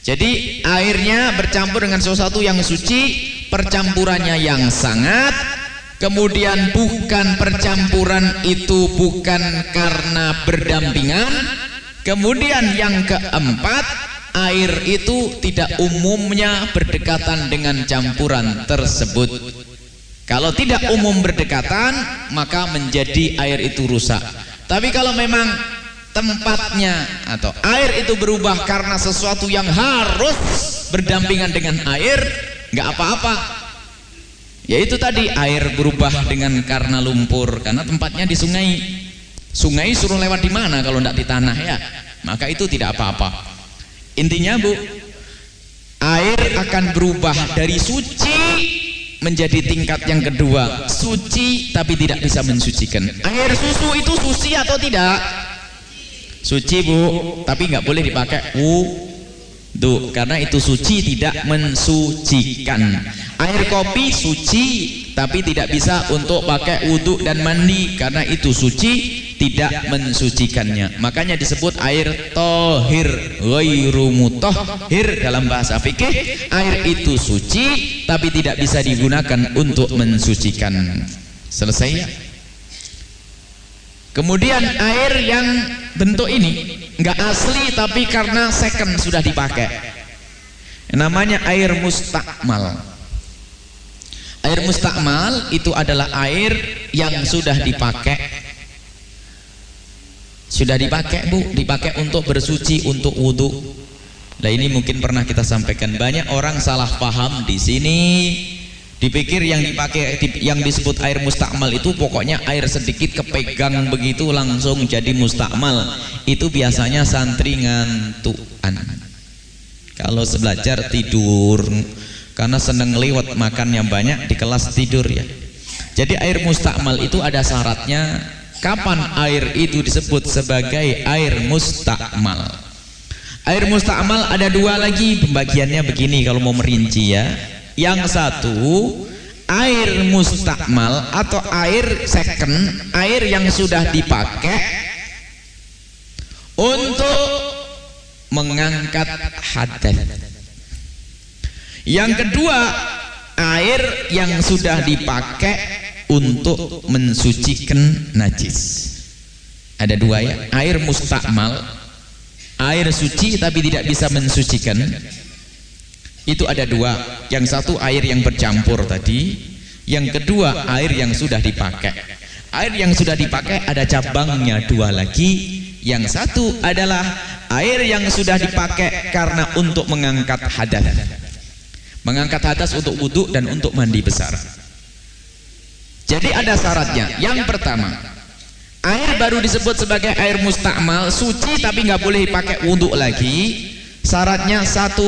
Jadi airnya bercampur dengan sesuatu yang suci, percampurannya yang sangat Kemudian bukan percampuran itu bukan karena berdampingan Kemudian yang keempat air itu tidak umumnya berdekatan dengan campuran tersebut Kalau tidak umum berdekatan, maka menjadi air itu rusak. Tapi kalau memang tempatnya atau air itu berubah karena sesuatu yang harus berdampingan dengan air, nggak apa-apa. Yaitu tadi air berubah dengan karena lumpur, karena tempatnya di sungai. Sungai suruh lewat di mana kalau tidak di tanah ya? Maka itu tidak apa-apa. Intinya bu, air akan berubah dari suci menjadi tingkat yang kedua suci tapi tidak bisa mensucikan air susu itu suci atau tidak suci bu tapi nggak boleh dipakai wudhu karena itu suci tidak mensucikan air kopi suci tapi tidak bisa untuk pakai wudhu dan mandi. Karena itu suci tidak mensucikannya. Makanya disebut air tohir ghairu mutahhir dalam bahasa fikih. Air itu suci tapi tidak bisa digunakan untuk mensucikan. Selesai ya? Kemudian air yang bentuk ini enggak asli tapi karena second sudah dipakai. Namanya air mustakmal air mustakmal itu adalah air yang sudah dipakai sudah dipakai bu, dipakai untuk bersuci, untuk wudhu. Nah ini mungkin pernah kita sampaikan banyak orang salah paham di sini. Dipikir yang dipakai, yang disebut air mustakmal itu pokoknya air sedikit kepegang begitu langsung jadi mustakmal. Itu biasanya santri ngantuan. Kalau belajar tidur, karena seneng lewat makan yang banyak di kelas tidur ya. Jadi air mustakmal itu ada syaratnya Kapan air itu disebut sebagai air mustakmal? Air mustakmal ada dua lagi pembagiannya begini kalau mau merinci ya. Yang satu air mustakmal atau air second, air yang sudah dipakai untuk mengangkat hadas. Yang kedua, air yang sudah dipakai untuk mensucikan najis. Ada dua ya air mustakmal air suci tapi tidak bisa mensucikan. Itu ada dua yang satu air yang bercampur tadi yang kedua air yang sudah dipakai. Air yang sudah dipakai ada cabangnya dua lagi. Yang satu adalah air yang sudah dipakai karena untuk mengangkat hadas mengangkat hadas untuk wudhu dan untuk mandi besar jadi ada syaratnya. Yang pertama, air baru disebut sebagai air mustakmal, suci tapi nggak boleh dipakai wudhu lagi. Syaratnya satu,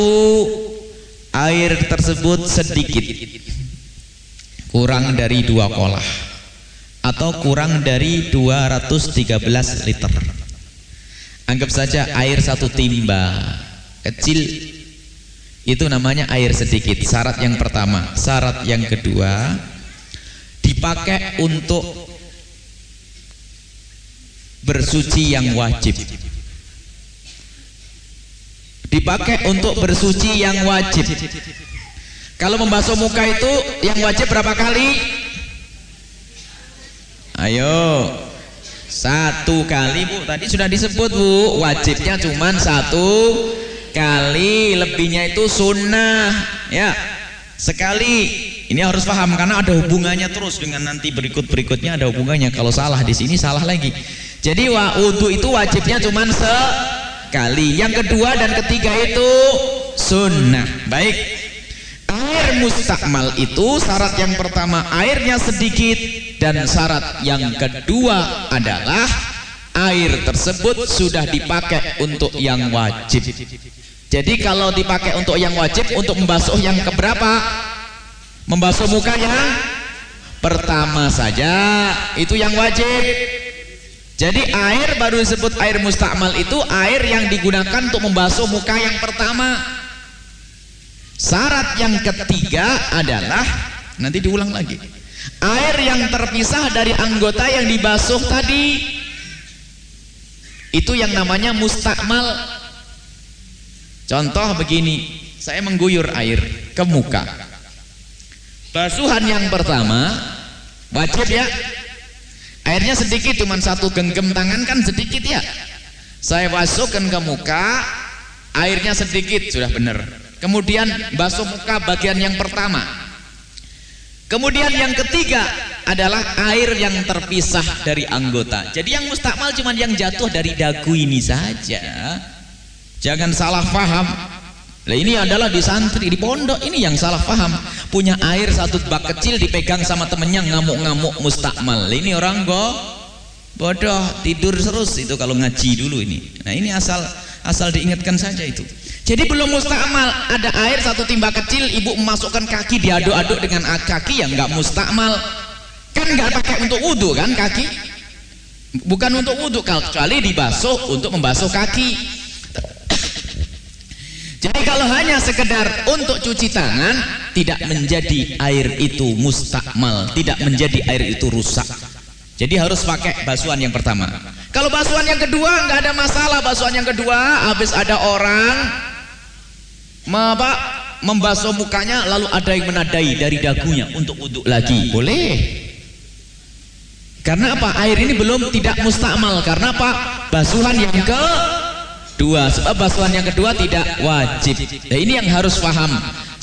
air tersebut sedikit, kurang dari dua kolah atau kurang dari 213 liter. Anggap saja air satu timba kecil itu namanya air sedikit. Syarat yang pertama, syarat yang kedua dipakai untuk bersuci yang wajib. Dipakai untuk bersuci yang wajib. Kalau membasuh muka itu yang wajib berapa kali? Ayo. Satu kali bu. Tadi sudah disebut bu. Wajibnya cuma satu kali lebihnya itu sunnah ya sekali ini harus paham karena ada hubungannya terus dengan nanti berikut-berikutnya ada hubungannya. Kalau salah di sini salah lagi. Jadi wudhu itu wajibnya cuma sekali. Yang kedua dan ketiga itu sunnah. Baik. Air mustakmal itu syarat yang pertama airnya sedikit dan syarat yang kedua adalah air tersebut sudah dipakai untuk yang wajib. Jadi kalau dipakai untuk yang wajib untuk membasuh yang keberapa? membasuh muka yang pertama saja itu yang wajib. Jadi air baru disebut air mustakmal itu air yang digunakan untuk membasuh muka yang pertama. Syarat yang ketiga adalah nanti diulang lagi air yang terpisah dari anggota yang dibasuh tadi. Itu yang namanya mustakmal contoh begini saya mengguyur air ke muka Basuhan yang pertama wajib ya. Airnya sedikit cuma satu genggam tangan kan sedikit ya. Saya basuhkan ke muka, airnya sedikit sudah benar. Kemudian basuh muka bagian yang pertama. Kemudian yang ketiga adalah air yang terpisah dari anggota. Jadi yang mustakmal cuma yang jatuh dari dagu ini saja. Jangan salah paham. Nah ini adalah di santri, di pondok ini yang salah paham. Punya air satu bak kecil dipegang sama temennya ngamuk-ngamuk mustakmal. Ini orang go bodoh tidur terus itu kalau ngaji dulu ini. Nah ini asal asal diingatkan saja itu. Jadi belum mustakmal ada air satu timba kecil ibu memasukkan kaki diaduk-aduk dengan kaki yang nggak mustakmal kan nggak pakai untuk wudhu kan kaki bukan untuk wudhu kecuali dibasuh untuk membasuh kaki jadi kalau hanya sekedar untuk cuci tangan tidak menjadi air itu mustakmal tidak menjadi air itu rusak. Jadi harus pakai basuhan yang pertama. Kalau basuhan yang kedua nggak ada masalah basuhan yang kedua. Habis ada orang apa membasuh mukanya lalu ada yang menadai dari dagunya untuk wudhu lagi. Boleh. Karena apa? Air ini belum tidak mustakmal. Karena apa? Basuhan yang ke dua sebab basuhan yang kedua tidak wajib nah ini yang harus paham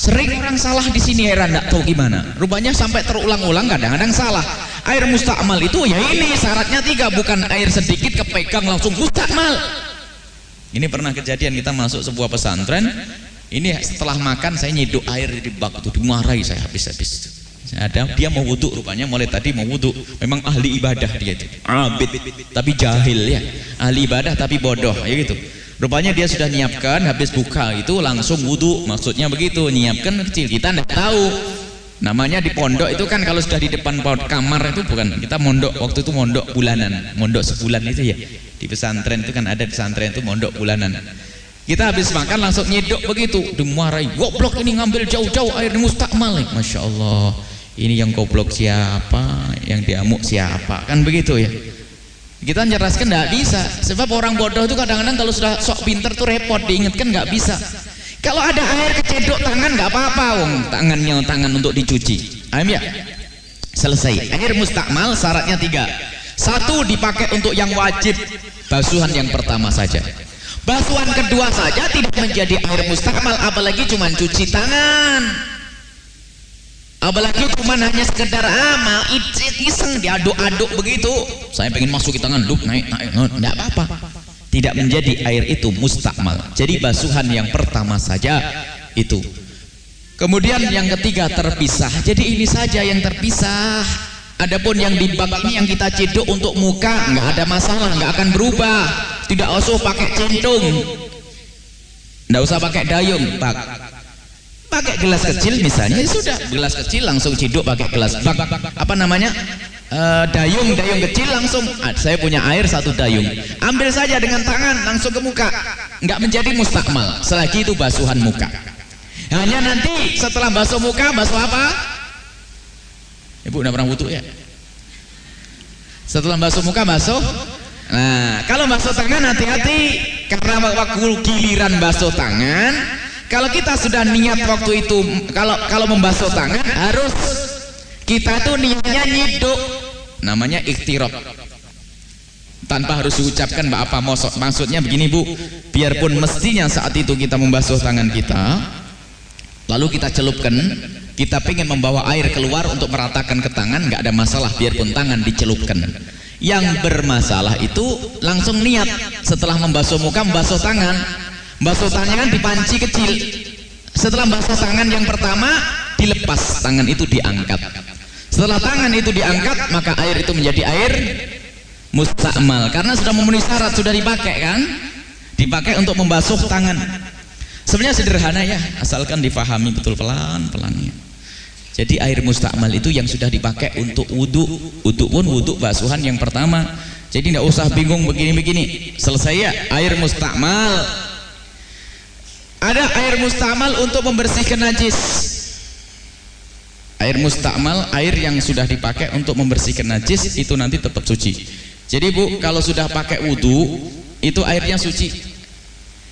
sering orang salah di sini heran tidak tahu gimana rupanya sampai terulang-ulang kadang-kadang salah air mustakmal itu ya ini syaratnya tiga bukan air sedikit kepegang langsung mustakmal ini pernah kejadian kita masuk sebuah pesantren ini setelah makan saya nyeduk air di bak itu dimarahi saya habis-habis. Ada dia mau wudhu rupanya mulai tadi mau wudhu. Memang ahli ibadah dia itu. Abid tapi jahil ya. Ahli ibadah tapi bodoh ya gitu. Rupanya dia sudah nyiapkan habis buka itu langsung wudhu. Maksudnya begitu nyiapkan kecil kita tidak tahu. Namanya di pondok itu kan kalau sudah di depan kamar itu bukan kita mondok waktu itu mondok bulanan, mondok sebulan itu ya. Di pesantren itu kan ada pesantren itu mondok bulanan. Kita habis makan langsung nyedok begitu, dimarahi. Goblok ini ngambil jauh-jauh air di mustakmal. Masya Allah. Ini yang goblok siapa? Yang diamuk siapa? Kan begitu ya. Kita jelaskan nggak bisa. Sebab orang bodoh itu kadang-kadang kalau sudah sok pinter tuh repot diingatkan nggak bisa. Kalau ada air kecedok tangan nggak apa-apa, wong tangannya tangan untuk dicuci. Ayam ya? Selesai. Air mustakmal syaratnya tiga. Satu dipakai untuk yang wajib, basuhan yang pertama saja. Basuhan kedua saja tidak menjadi air mustakmal apalagi cuma cuci tangan. Apalagi cuma hanya sekedar amal, iseng diaduk-aduk begitu. Saya pengen masukin tangan, duk naik naik, enggak apa-apa. Tidak menjadi air itu mustakmal. Jadi basuhan yang pertama saja itu. Kemudian yang ketiga terpisah. Jadi ini saja yang terpisah. Adapun yang di bak ini yang kita cedok untuk muka nggak ada masalah, nggak akan berubah tidak usah pakai centung tidak usah pakai dayung pak pakai gelas kecil misalnya. ya sudah gelas kecil langsung ciduk pakai gelas bak. Apa namanya? Uh, dayung dayung kecil langsung. Ah, saya punya air satu dayung. Ambil saja dengan tangan langsung ke muka. Nggak menjadi mustakmal. Selagi itu basuhan muka. Hanya nanti setelah basuh muka basuh apa? Ibu udah pernah butuh ya? Setelah basuh muka basuh? Nah, kalau basuh tangan hati-hati. Karena waktu giliran basuh tangan, kalau kita sudah niat waktu itu kalau kalau membasuh tangan harus kita tuh niatnya nyiduk. Namanya ikhtirab. Tanpa harus diucapkan mbak apa maksud, maksudnya begini bu? Biarpun mestinya saat itu kita membasuh tangan kita lalu kita celupkan kita ingin membawa air keluar untuk meratakan ke tangan nggak ada masalah biarpun tangan dicelupkan. Yang bermasalah itu langsung niat. Setelah membasuh muka membasuh tangan membasuh tangan dipanci kecil. Setelah membasuh tangan yang pertama dilepas tangan itu diangkat. Setelah tangan itu diangkat maka air itu menjadi air mustakmal. Karena sudah memenuhi syarat sudah dipakai kan? Dipakai untuk membasuh tangan. Sebenarnya sederhana ya asalkan difahami betul pelan-pelan ya jadi air mustakmal itu yang sudah dipakai untuk wudhu, wudhu pun wudhu basuhan yang pertama. Jadi tidak usah bingung begini-begini. Selesai ya air mustakmal. Ada air mustakmal untuk membersihkan najis. Air mustakmal, air yang sudah dipakai untuk membersihkan najis itu nanti tetap suci. Jadi bu, kalau sudah pakai wudhu, itu airnya suci.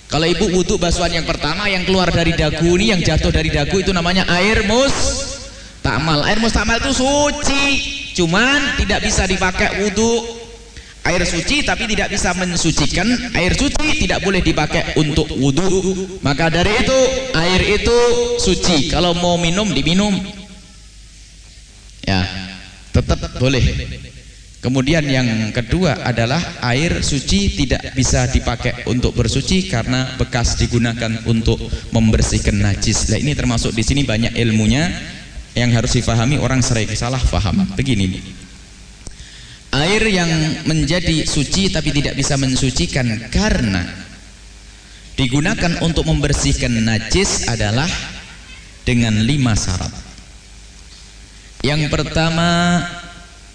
Kalau ibu wudhu basuhan yang pertama yang keluar dari dagu ini, yang jatuh dari dagu itu namanya air mus mustakmal air mustakmal itu suci cuman tidak bisa dipakai wudhu air suci tapi tidak bisa mensucikan. air suci tidak boleh dipakai untuk wudhu. maka dari itu air itu suci. Kalau mau minum diminum. Boleh. Kemudian yang kedua adalah air suci tidak bisa dipakai untuk bersuci karena bekas digunakan untuk membersihkan najis. Nah, ini termasuk di sini banyak ilmunya. Yang harus difahami orang sering salah faham. Begini. nih. Air yang menjadi suci tapi tidak bisa mensucikan karena digunakan untuk membersihkan najis adalah dengan lima syarat. Yang pertama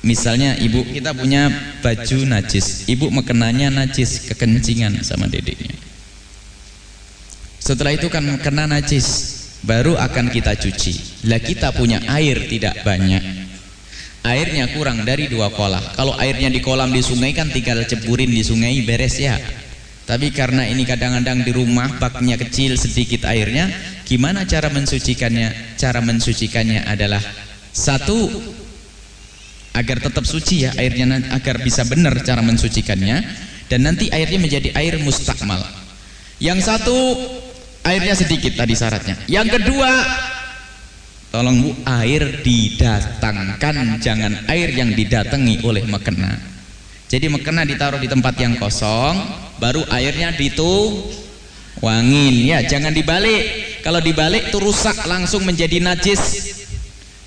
Misalnya ibu kita punya baju najis, ibu mekenanya najis kekencingan sama dedeknya. Setelah itu kan kena najis, baru akan kita cuci. Lah kita punya air tidak banyak. Airnya kurang dari dua kolam. Kalau airnya di kolam di sungai kan tinggal ceburin di sungai beres ya. Tapi karena ini kadang-kadang di rumah baknya kecil sedikit airnya, gimana cara mensucikannya? Cara mensucikannya adalah satu agar tetap suci ya airnya agar bisa benar cara mensucikannya dan nanti airnya menjadi air mustakmal yang satu airnya sedikit tadi syaratnya yang kedua tolong bu air didatangkan jangan air yang didatangi oleh mekena jadi mekena ditaruh di tempat yang kosong baru airnya dituangin ya jangan dibalik kalau dibalik itu rusak langsung menjadi najis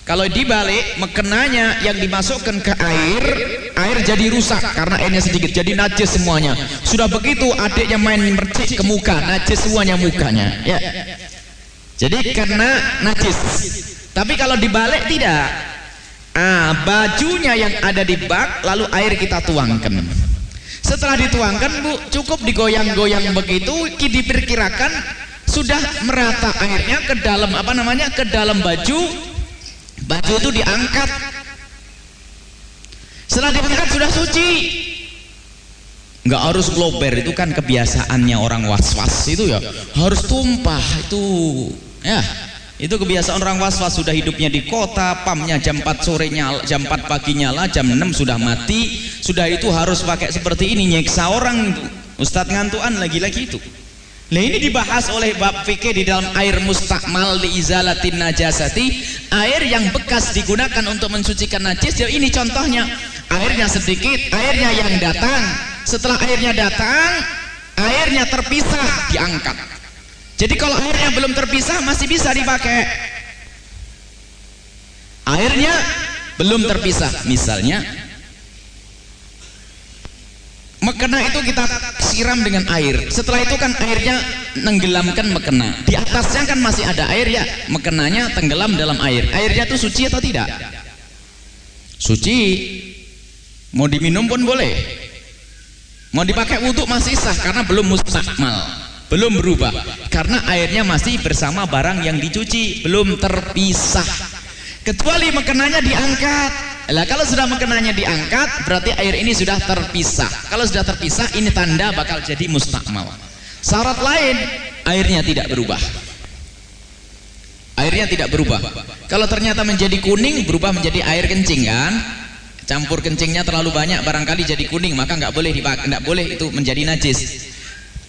kalau dibalik mekenanya yang dimasukkan ke air, air jadi rusak karena airnya sedikit, jadi najis semuanya. Sudah begitu adiknya main mercik ke muka, najis semuanya mukanya. Ya. Jadi karena najis. Tapi kalau dibalik tidak. Ah, bajunya yang ada di bak lalu air kita tuangkan. Setelah dituangkan Bu, cukup digoyang-goyang begitu diperkirakan sudah merata airnya ke dalam apa namanya? ke dalam baju baju itu diangkat setelah diangkat sudah suci nggak harus glober itu kan kebiasaannya orang was-was itu ya harus tumpah itu ya itu kebiasaan orang was-was sudah hidupnya di kota pamnya jam 4 sore nyala jam 4 pagi nyala jam 6 sudah mati sudah itu harus pakai seperti ini nyeksa orang Ustadz ngantuan lagi-lagi itu Nah ini dibahas oleh bab fikih di dalam air mustakmal li izalatin najasati, air yang bekas digunakan untuk mensucikan najis. Jadi ini contohnya, airnya sedikit, airnya yang datang. Setelah airnya datang, airnya terpisah diangkat. Jadi kalau airnya belum terpisah masih bisa dipakai. Airnya belum terpisah, misalnya Mekena itu kita siram dengan air. Setelah itu kan airnya nenggelamkan mekena. Di atasnya kan masih ada air ya. Mekenanya tenggelam dalam air. Airnya itu suci atau tidak? Suci. Mau diminum pun boleh. Mau dipakai wudhu masih sah karena belum mustakmal. Belum berubah. Karena airnya masih bersama barang yang dicuci. Belum terpisah. Kecuali mekenanya diangkat lah kalau sudah mekenanya diangkat berarti air ini sudah terpisah. Kalau sudah terpisah ini tanda bakal jadi mustakmal. Syarat lain airnya tidak berubah. Airnya tidak berubah. Kalau ternyata menjadi kuning berubah menjadi air kencing kan? Campur kencingnya terlalu banyak barangkali jadi kuning maka nggak boleh dipakai, nggak boleh itu menjadi najis.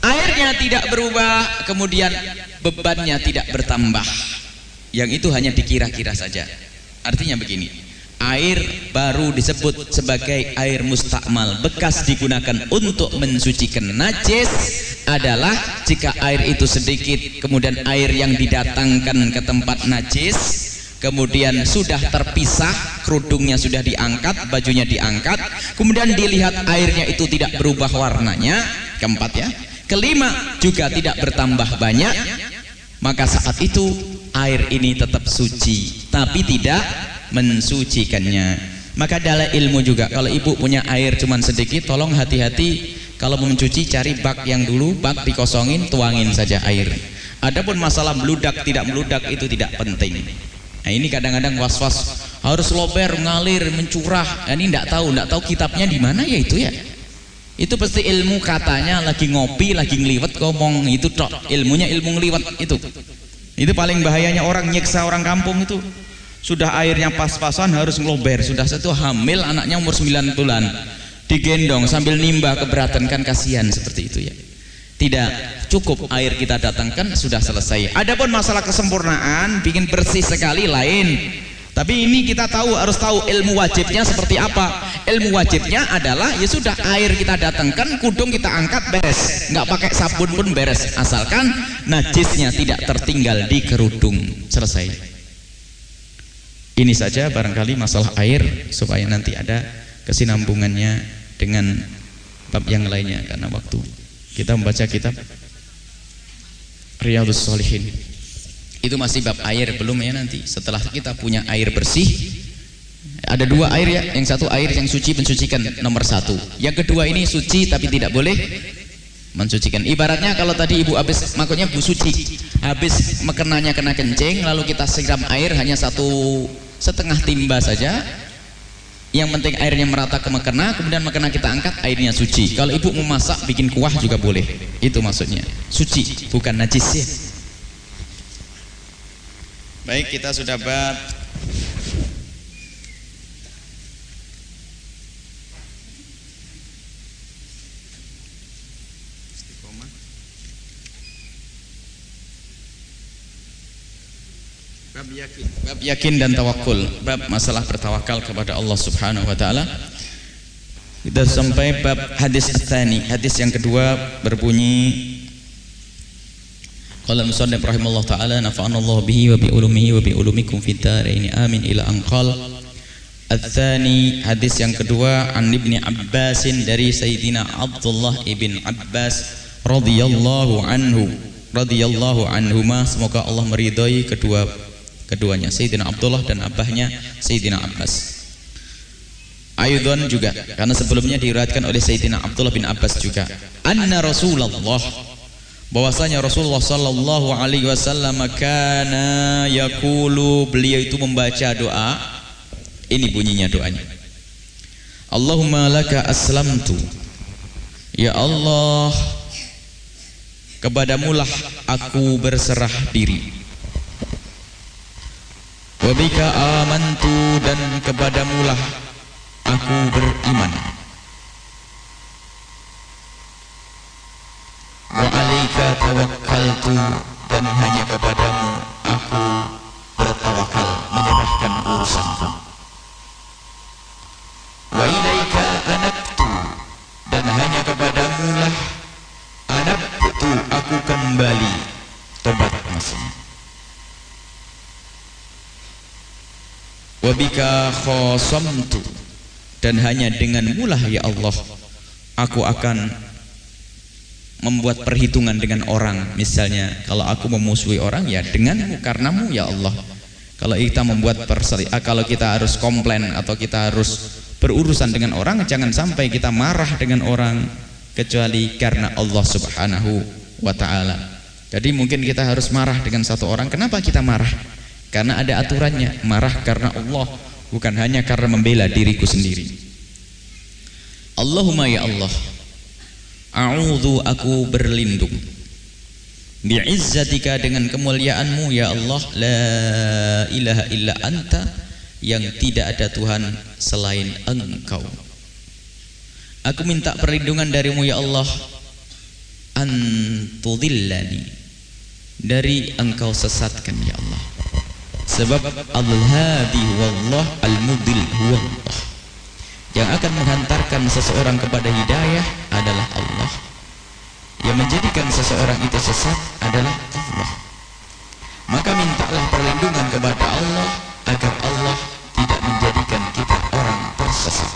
Airnya tidak berubah kemudian bebannya tidak bertambah. Yang itu hanya dikira-kira saja. Artinya begini, air baru disebut sebagai air mustakmal bekas digunakan untuk mensucikan najis adalah jika air itu sedikit kemudian air yang didatangkan ke tempat najis kemudian sudah terpisah kerudungnya sudah diangkat bajunya diangkat kemudian dilihat airnya itu tidak berubah warnanya keempat ya kelima juga tidak bertambah banyak maka saat itu air ini tetap suci tapi tidak mensucikannya. Maka dalam ilmu juga kalau ibu punya air cuman sedikit tolong hati-hati kalau mau mencuci cari bak yang dulu bak dikosongin tuangin saja air. Adapun masalah meludak tidak meludak itu tidak penting. Nah ini kadang-kadang was-was harus lober ngalir mencurah ini tidak tahu tidak tahu kitabnya di mana ya itu ya itu pasti ilmu katanya lagi ngopi lagi ngeliwet ngomong. Itu tok ilmunya ilmu ngeliwet itu. Itu paling bahayanya orang nyiksa orang kampung itu. Sudah airnya pas-pasan harus ngelober. Sudah satu hamil anaknya umur 9 bulan. Digendong sambil nimba keberatan. Kan kasihan seperti itu ya. Tidak cukup air kita datangkan sudah selesai. Adapun masalah kesempurnaan bikin bersih sekali lain Tapi ini kita tahu harus tahu ilmu wajibnya seperti apa. Ilmu wajibnya adalah ya sudah air kita datangkan, kudung kita angkat beres. Nggak pakai sabun pun beres asalkan najisnya tidak tertinggal di kerudung. Selesai. Ini saja barangkali masalah air supaya nanti ada kesinambungannya dengan bab yang lainnya karena waktu kita membaca kitab Riyadus Solihin itu masih bab air belum ya nanti. Setelah kita punya air bersih ada dua air ya. Yang satu air yang suci mensucikan nomor satu. Yang kedua ini suci tapi tidak boleh mensucikan. Ibaratnya kalau tadi ibu habis makanya bu suci. Habis mekenanya kena kencing lalu kita siram air hanya satu setengah timba saja. Yang penting airnya merata ke mekena kemudian mekena kita angkat airnya suci. Kalau ibu mau masak bikin kuah juga boleh. Itu maksudnya. Suci bukan najis. ya Baik, kita sudah bab Bab yakin, bab yakin dan tawakul, bab masalah bertawakal kepada Allah Subhanahu wa taala. Kita sampai bab hadis tsani. Hadis yang kedua berbunyi Qala al-musannif rahimallahu taala nafa'ana Allah bihi wa bi ulumihi wa bi ulumikum fid dharain amin. Ila an qala Al-Thani hadis yang kedua an Ibni Abbasin dari Sayyidina Abdullah ibn Abbas radhiyallahu anhu radhiyallahu anhuma. Semoga Allah meridhai kedua keduanya Sayyidina Abdullah dan abahnya Sayyidina Abbas. Ayudon juga karena sebelumnya diriwayatkan oleh Sayyidina Abdullah bin Abbas juga. Anna Rasulullah bahwasanya Rasulullah sallallahu alaihi wasallam kana yaqulu beliau itu membaca doa. Ini bunyinya doanya. Allahumma laka aslamtu. Ya Allah kepadamulah aku berserah diri. Wabika amantu dan kepadamulah aku beriman wa alaika tawakkaltu dan hanya kepadamu aku bertawakal menyerahkan urusanku wa ilaika anabtu dan hanya kepadamu lah anabtu aku kembali tobat maksudnya wa bika khosamtu dan hanya dengan mulah ya Allah aku akan membuat perhitungan dengan orang. Misalnya kalau aku memusuhi orang ya denganmu karenamu ya Allah. Kalau kita membuat perseli ah, kalau kita harus komplain atau kita harus berurusan dengan orang jangan sampai kita marah dengan orang kecuali karena Allah subhanahu wa ta'ala. Jadi mungkin kita harus marah dengan satu orang. Kenapa kita marah? Karena ada aturannya. Marah karena Allah bukan hanya karena membela diriku sendiri. Allahumma ya Allah A'udhu aku berlindung. Bi'izzatika dengan kemuliaanmu ya Allah La ilaha illa anta Yang tidak ada Tuhan selain engkau. Aku minta perlindungan darimu ya Allah. Antudillani Dari engkau sesatkan ya Allah. Sebab Al-Hadi wallah Al-Mudil huwallah yang akan menghantarkan seseorang kepada hidayah adalah Allah. Yang menjadikan seseorang itu sesat adalah Allah. Maka mintalah perlindungan kepada Allah agar Allah tidak menjadikan kita orang tersesat.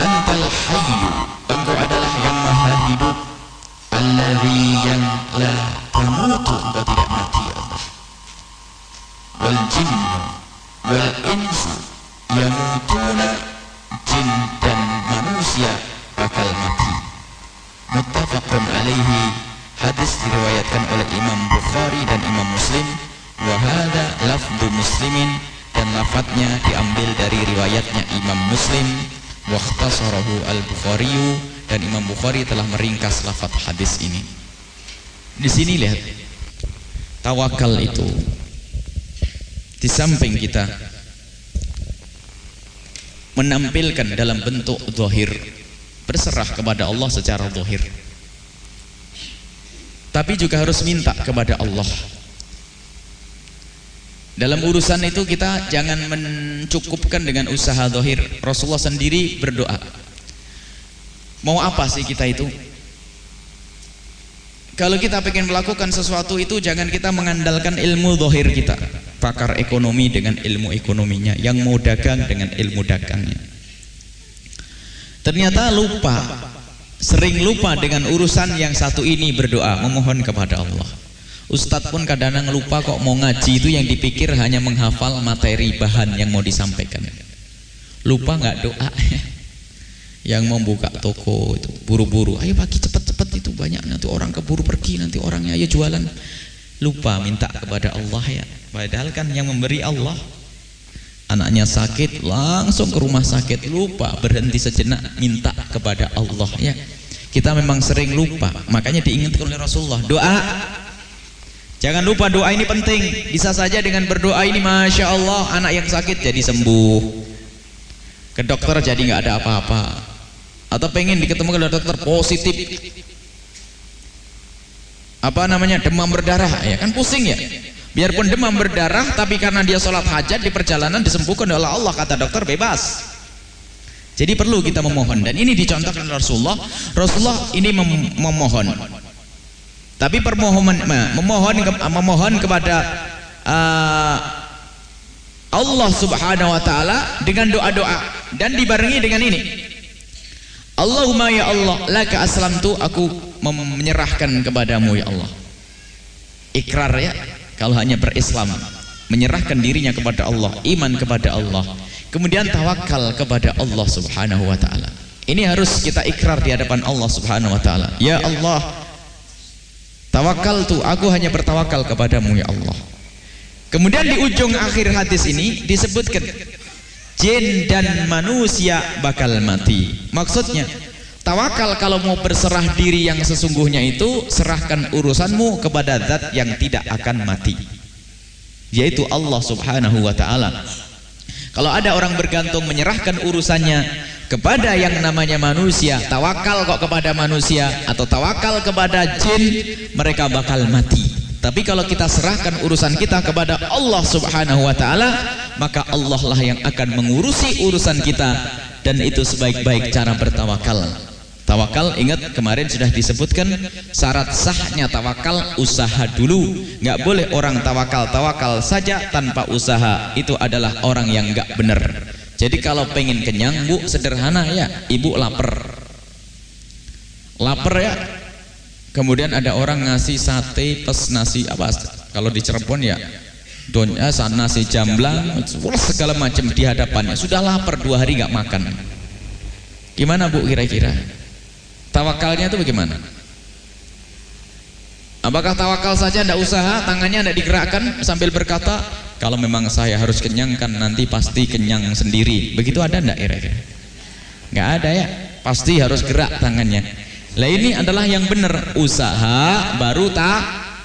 Antal hayyu tawakal itu di samping kita menampilkan dalam bentuk zahir berserah kepada Allah secara zahir tapi juga harus minta kepada Allah Dalam urusan itu kita jangan mencukupkan dengan usaha dohir. Rasulullah sendiri berdoa. Mau apa sih kita itu? Kalau kita ingin melakukan sesuatu itu jangan kita mengandalkan ilmu dohir kita. Pakar ekonomi dengan ilmu ekonominya, yang mau dagang dengan ilmu dagangnya. Ternyata lupa, sering lupa dengan urusan yang satu ini berdoa, memohon kepada Allah. Ustadz pun kadang-kadang lupa kok mau ngaji itu yang dipikir hanya menghafal materi bahan yang mau disampaikan. Lupa nggak doa yang mau buka toko itu buru-buru ayo pagi cepet-cepet itu banyak nanti orang keburu pergi nanti orangnya ayo jualan lupa minta kepada Allah ya padahal kan yang memberi Allah anaknya sakit langsung ke rumah sakit lupa berhenti sejenak minta kepada Allah ya kita memang sering lupa makanya diingatkan oleh Rasulullah doa Jangan lupa doa ini penting. Bisa saja dengan berdoa ini, masya Allah, anak yang sakit jadi sembuh. Ke dokter jadi nggak ada apa-apa. Atau pengen diketemu ke dokter positif. Apa namanya demam berdarah? Ya kan pusing ya. Biarpun demam berdarah, tapi karena dia sholat hajat di perjalanan disembuhkan oleh Allah kata dokter bebas. Jadi perlu kita memohon dan ini dicontohkan Rasulullah. Rasulullah ini mem memohon tapi permohonan memohon memohon kepada uh, Allah Subhanahu wa taala dengan doa-doa dan dibarengi dengan ini. Allahumma ya Allah, laka aslamtu aku menyerahkan kepadamu ya Allah. Ikrar ya, kalau hanya berislam, menyerahkan dirinya kepada Allah, iman kepada Allah. Kemudian tawakal kepada Allah Subhanahu wa taala. Ini harus kita ikrar di hadapan Allah Subhanahu wa taala. Ya Allah, Tawakal tu, aku hanya bertawakal kepadamu ya Allah. Kemudian di ujung akhir hadis ini disebutkan jin dan manusia bakal mati. Maksudnya tawakal kalau mau berserah diri yang sesungguhnya itu serahkan urusanmu kepada zat yang tidak akan mati. Yaitu Allah Subhanahu wa taala. Kalau ada orang bergantung menyerahkan urusannya kepada yang namanya manusia tawakal kok kepada manusia atau tawakal kepada jin mereka bakal mati tapi kalau kita serahkan urusan kita kepada Allah subhanahu wa ta'ala maka Allah lah yang akan mengurusi urusan kita dan itu sebaik-baik cara bertawakal tawakal ingat kemarin sudah disebutkan syarat sahnya tawakal usaha dulu nggak boleh orang tawakal tawakal saja tanpa usaha itu adalah orang yang nggak benar jadi kalau pengen kenyang, Bu, sederhana ya, Ibu lapar. Lapar ya. Kemudian ada orang ngasih sate plus nasi apa? Kalau di Cirebon ya donya nasi jamblang, segala macam di hadapannya. Sudah lapar dua hari nggak makan. Gimana Bu kira-kira? Tawakalnya itu bagaimana? Apakah tawakal saja tidak usaha, tangannya tidak digerakkan sambil berkata, kalau memang saya harus kenyangkan nanti pasti kenyang sendiri. Begitu ada enggak kira-kira? Enggak ada ya. Pasti harus gerak tangannya. Lah ini adalah yang benar. Usaha baru tak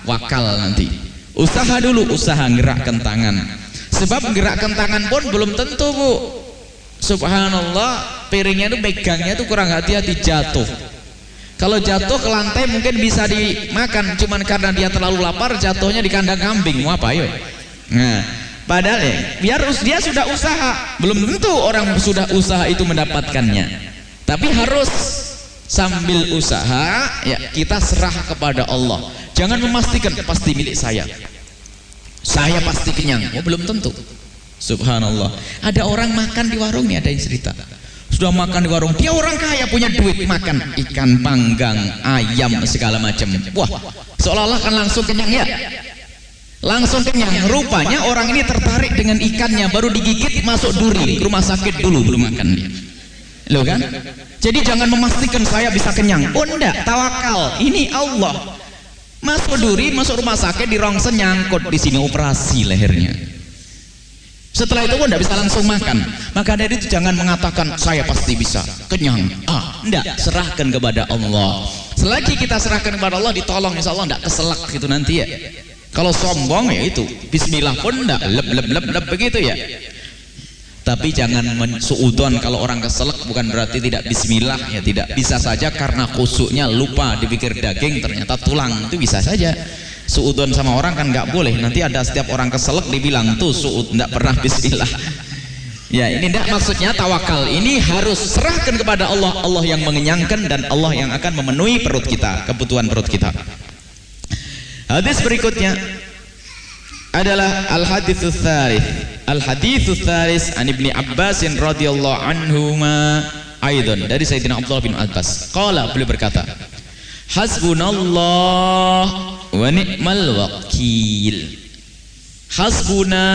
wakal nanti. Usaha dulu, usaha gerakkan tangan. Sebab gerakkan tangan pun belum tentu, Bu. Subhanallah, piringnya itu pegangnya itu kurang hati-hati jatuh. Kalau jatuh ke lantai mungkin bisa dimakan, cuman karena dia terlalu lapar jatuhnya di kandang kambing. Mau apa, yuk? Nah, padahal ya, biar dia sudah usaha, belum tentu orang sudah usaha itu mendapatkannya. Tapi harus sambil usaha, ya kita serah kepada Allah. Jangan memastikan pasti milik saya. Saya pasti kenyang. Oh, belum tentu. Subhanallah. Ada orang makan di warung nih, ada yang cerita. Sudah makan di warung, dia orang kaya punya duit. Makan ikan panggang, ayam segala macam. Wah, seolah-olah kan langsung kenyang ya? Langsung kenyang. Rupanya orang ini tertarik dengan ikannya. Baru digigit masuk duri. Ke rumah sakit dulu belum makan lo kan? Jadi jangan memastikan saya bisa kenyang. Oh enggak. Tawakal. Ini Allah. Masuk duri masuk rumah sakit di rongsen nyangkut di sini. Operasi lehernya setelah itu pun tidak bisa langsung makan. Maka dari itu jangan mengatakan saya pasti bisa. Kenyang. Ah enggak serahkan kepada Allah. Selagi kita serahkan kepada Allah ditolong insya Allah enggak keselak gitu nanti ya. Kalau sombong ya itu. Bismillah pun enggak leb leb leb leb begitu ya. Tapi jangan suudon kalau orang keselak bukan berarti tidak bismillah ya tidak bisa saja karena kusuknya lupa dipikir daging ternyata tulang. Itu bisa saja. Suudon sama orang kan nggak boleh. Nanti ada setiap orang keselak dibilang tuh suud nggak pernah bismillah. Ya ini tidak maksudnya tawakal. Ini harus serahkan kepada Allah. Allah yang mengenyangkan dan Allah yang akan memenuhi perut kita kebutuhan perut kita. Hadis berikutnya adalah al haditsus tsalits. Al haditsus tsalits an ibni Abbas radhiyallahu anhu ma aidan dari Sayyidina Abdullah bin Abbas. Qala beliau berkata Hasbunallah wa ni'mal wakil. Hasbuna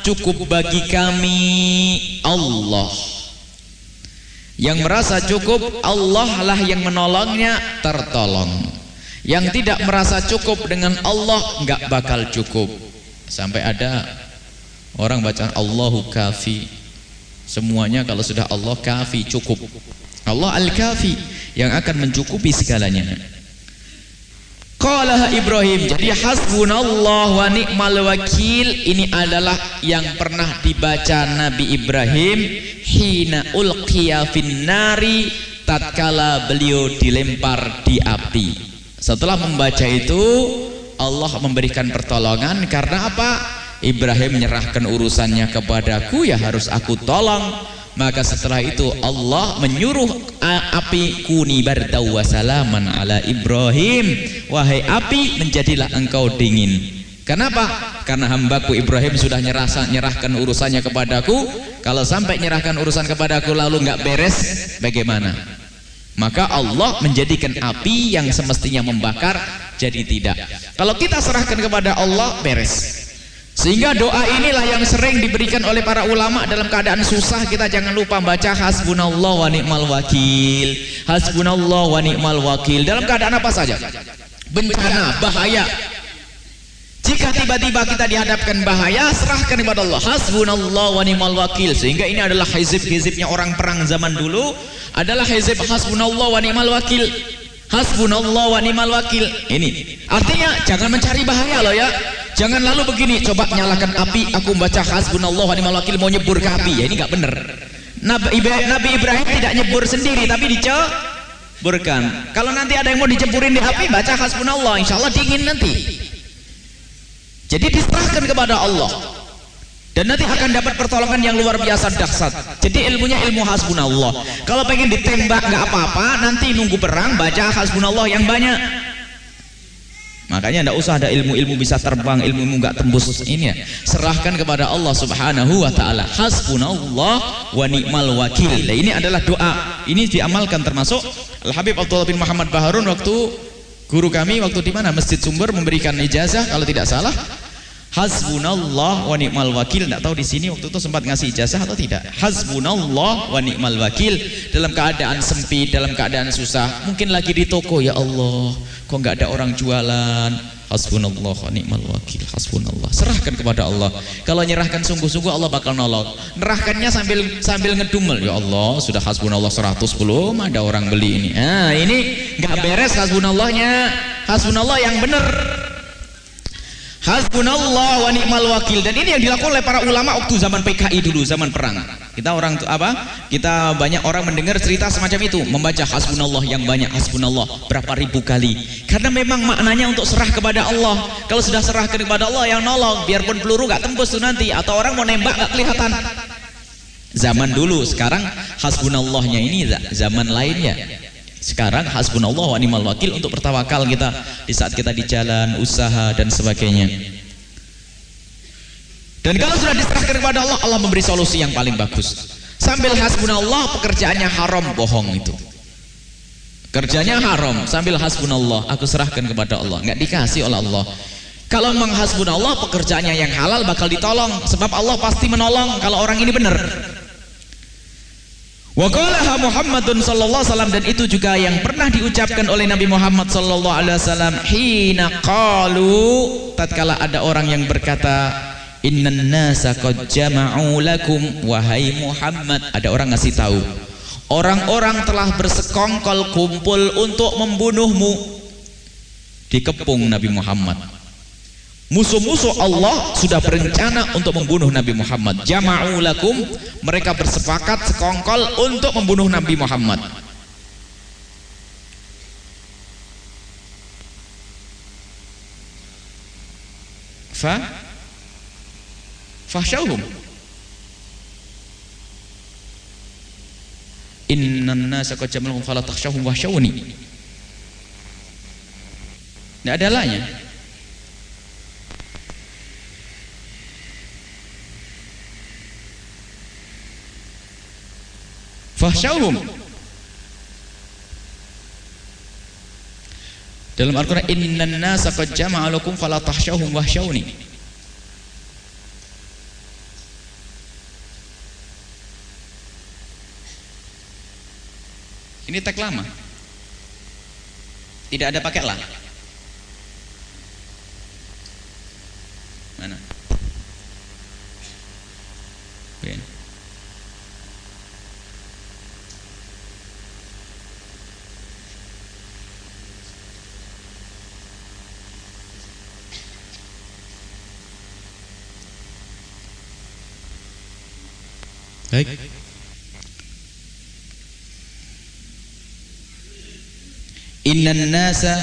cukup bagi kami Allah. Yang merasa cukup Allah lah yang menolongnya tertolong. Yang tidak merasa cukup dengan Allah nggak bakal cukup. Sampai ada orang baca Allahu kafi. Semuanya kalau sudah Allah kafi cukup. Allah al-kafi yang akan mencukupi segalanya. Qala Ibrahim. Jadi hasbunallah wa ni'mal wakil ini adalah yang pernah dibaca Nabi Ibrahim hina ulqiya nari tatkala beliau dilempar di api. Setelah membaca itu Allah memberikan pertolongan karena apa? Ibrahim menyerahkan urusannya kepadaku ya harus aku tolong maka setelah itu Allah menyuruh api kuni bardau wasalaman ala Ibrahim. Wahai api menjadilah engkau dingin. Kenapa? karena hambaku Ibrahim sudah nyerasa, nyerahkan urusannya kepadaku. Kalau sampai nyerahkan urusan kepadaku lalu nggak beres bagaimana? maka Allah menjadikan api yang semestinya membakar jadi tidak. Kalau kita serahkan kepada Allah beres sehingga doa inilah yang sering diberikan oleh para ulama dalam keadaan susah kita jangan lupa baca hasbunallah wa ni'mal wakil. Hasbunallah wa ni'mal wakil. Dalam keadaan apa saja? Bencana, bahaya. Jika tiba-tiba kita dihadapkan bahaya, serahkan kepada Allah. Hasbunallah wa ni'mal wakil. Sehingga ini adalah hizib-hizibnya orang perang zaman dulu adalah hizib hasbunallah wa ni'mal wakil. Hasbunallah wa ni'mal wakil. Ini artinya jangan mencari bahaya loh ya. Jangan lalu begini, coba nyalakan api, aku membaca hasbunallah wa ni'mal wakil mau nyebur ke api. Ya ini nggak benar. Nabi, Nabi Ibrahim tidak nyebur sendiri tapi diceburkan. Kalau nanti ada yang mau diceburin di api, baca hasbunallah, insya Allah dingin nanti. Jadi diserahkan kepada Allah. Dan nanti akan dapat pertolongan yang luar biasa dahsyat. Jadi ilmunya ilmu hasbunallah. Kalau pengen ditembak nggak apa-apa, nanti nunggu perang baca hasbunallah yang banyak. Makanya tidak usah ada ilmu-ilmu bisa terbang, ilmu-ilmu nggak tembus ini ya. Serahkan kepada Allah Subhanahu wa taala. Hasbunallah wa ni'mal wakil. Nah, ini adalah doa. Ini diamalkan termasuk Al Habib Abdullah bin Muhammad Baharun waktu guru kami waktu di mana Masjid Sumber memberikan ijazah kalau tidak salah Hasbunallah wa ni'mal wakil. Tidak tahu di sini waktu itu sempat ngasih ijazah atau tidak. Hasbunallah wa ni'mal wakil. Dalam keadaan sempit, dalam keadaan susah. Mungkin lagi di toko ya Allah. Kok nggak ada orang jualan? Hasbunallah wa ni'mal wakil. Hasbunallah. Serahkan kepada Allah. Kalau nyerahkan sungguh-sungguh Allah bakal nolong. Nerahkannya sambil sambil ngedumel. Ya Allah, sudah hasbunallah 100 belum ada orang beli ini. Nah, ini nggak beres hasbunallahnya. Hasbunallah yang benar. Hasbunallah wa ni'mal wakil dan ini yang dilakukan oleh para ulama waktu zaman PKI dulu zaman perang. Kita orang apa? Kita banyak orang mendengar cerita semacam itu, membaca hasbunallah yang banyak hasbunallah berapa ribu kali. Karena memang maknanya untuk serah kepada Allah. Kalau sudah serah kepada Allah yang nolong, biarpun peluru gak tembus tuh nanti atau orang mau nembak gak kelihatan. Zaman dulu, sekarang hasbunallahnya ini zaman lainnya. Sekarang hasbunallah wa ni'mal wakil untuk bertawakal kita di saat kita di jalan, usaha dan sebagainya. Dan kalau sudah diserahkan kepada Allah, Allah memberi solusi yang paling bagus. Sambil hasbunallah pekerjaannya haram bohong itu. Kerjanya haram sambil hasbunallah aku serahkan kepada Allah, nggak dikasih oleh Allah. Kalau memang hasbunallah pekerjaannya yang halal bakal ditolong sebab Allah pasti menolong kalau orang ini benar. Wa qalaha Muhammadun sallallahu alaihi wasallam dan itu juga yang pernah diucapkan oleh Nabi Muhammad sallallahu alaihi wasallam hina qalu tatkala ada orang yang berkata innan nasa qad jama'u lakum wahai Muhammad ada orang ngasih tahu orang-orang telah bersekongkol kumpul untuk membunuhmu dikepung Nabi Muhammad Musuh-musuh Allah sudah berencana untuk membunuh Nabi Muhammad. Jama'u lakum, mereka bersepakat sekongkol untuk membunuh Nabi Muhammad. fa? Fahsyauhum. Innan nasa qad jamalahum fala takhshawhum wahsyawni. Tidak ada lainnya Fahsyauhum Dalam Al-Quran Innan nasa qad jama'a lakum fala tahsyauhum wahsyawni Ini tag lama Tidak ada pakai lah Mana? Begini. Innan nasa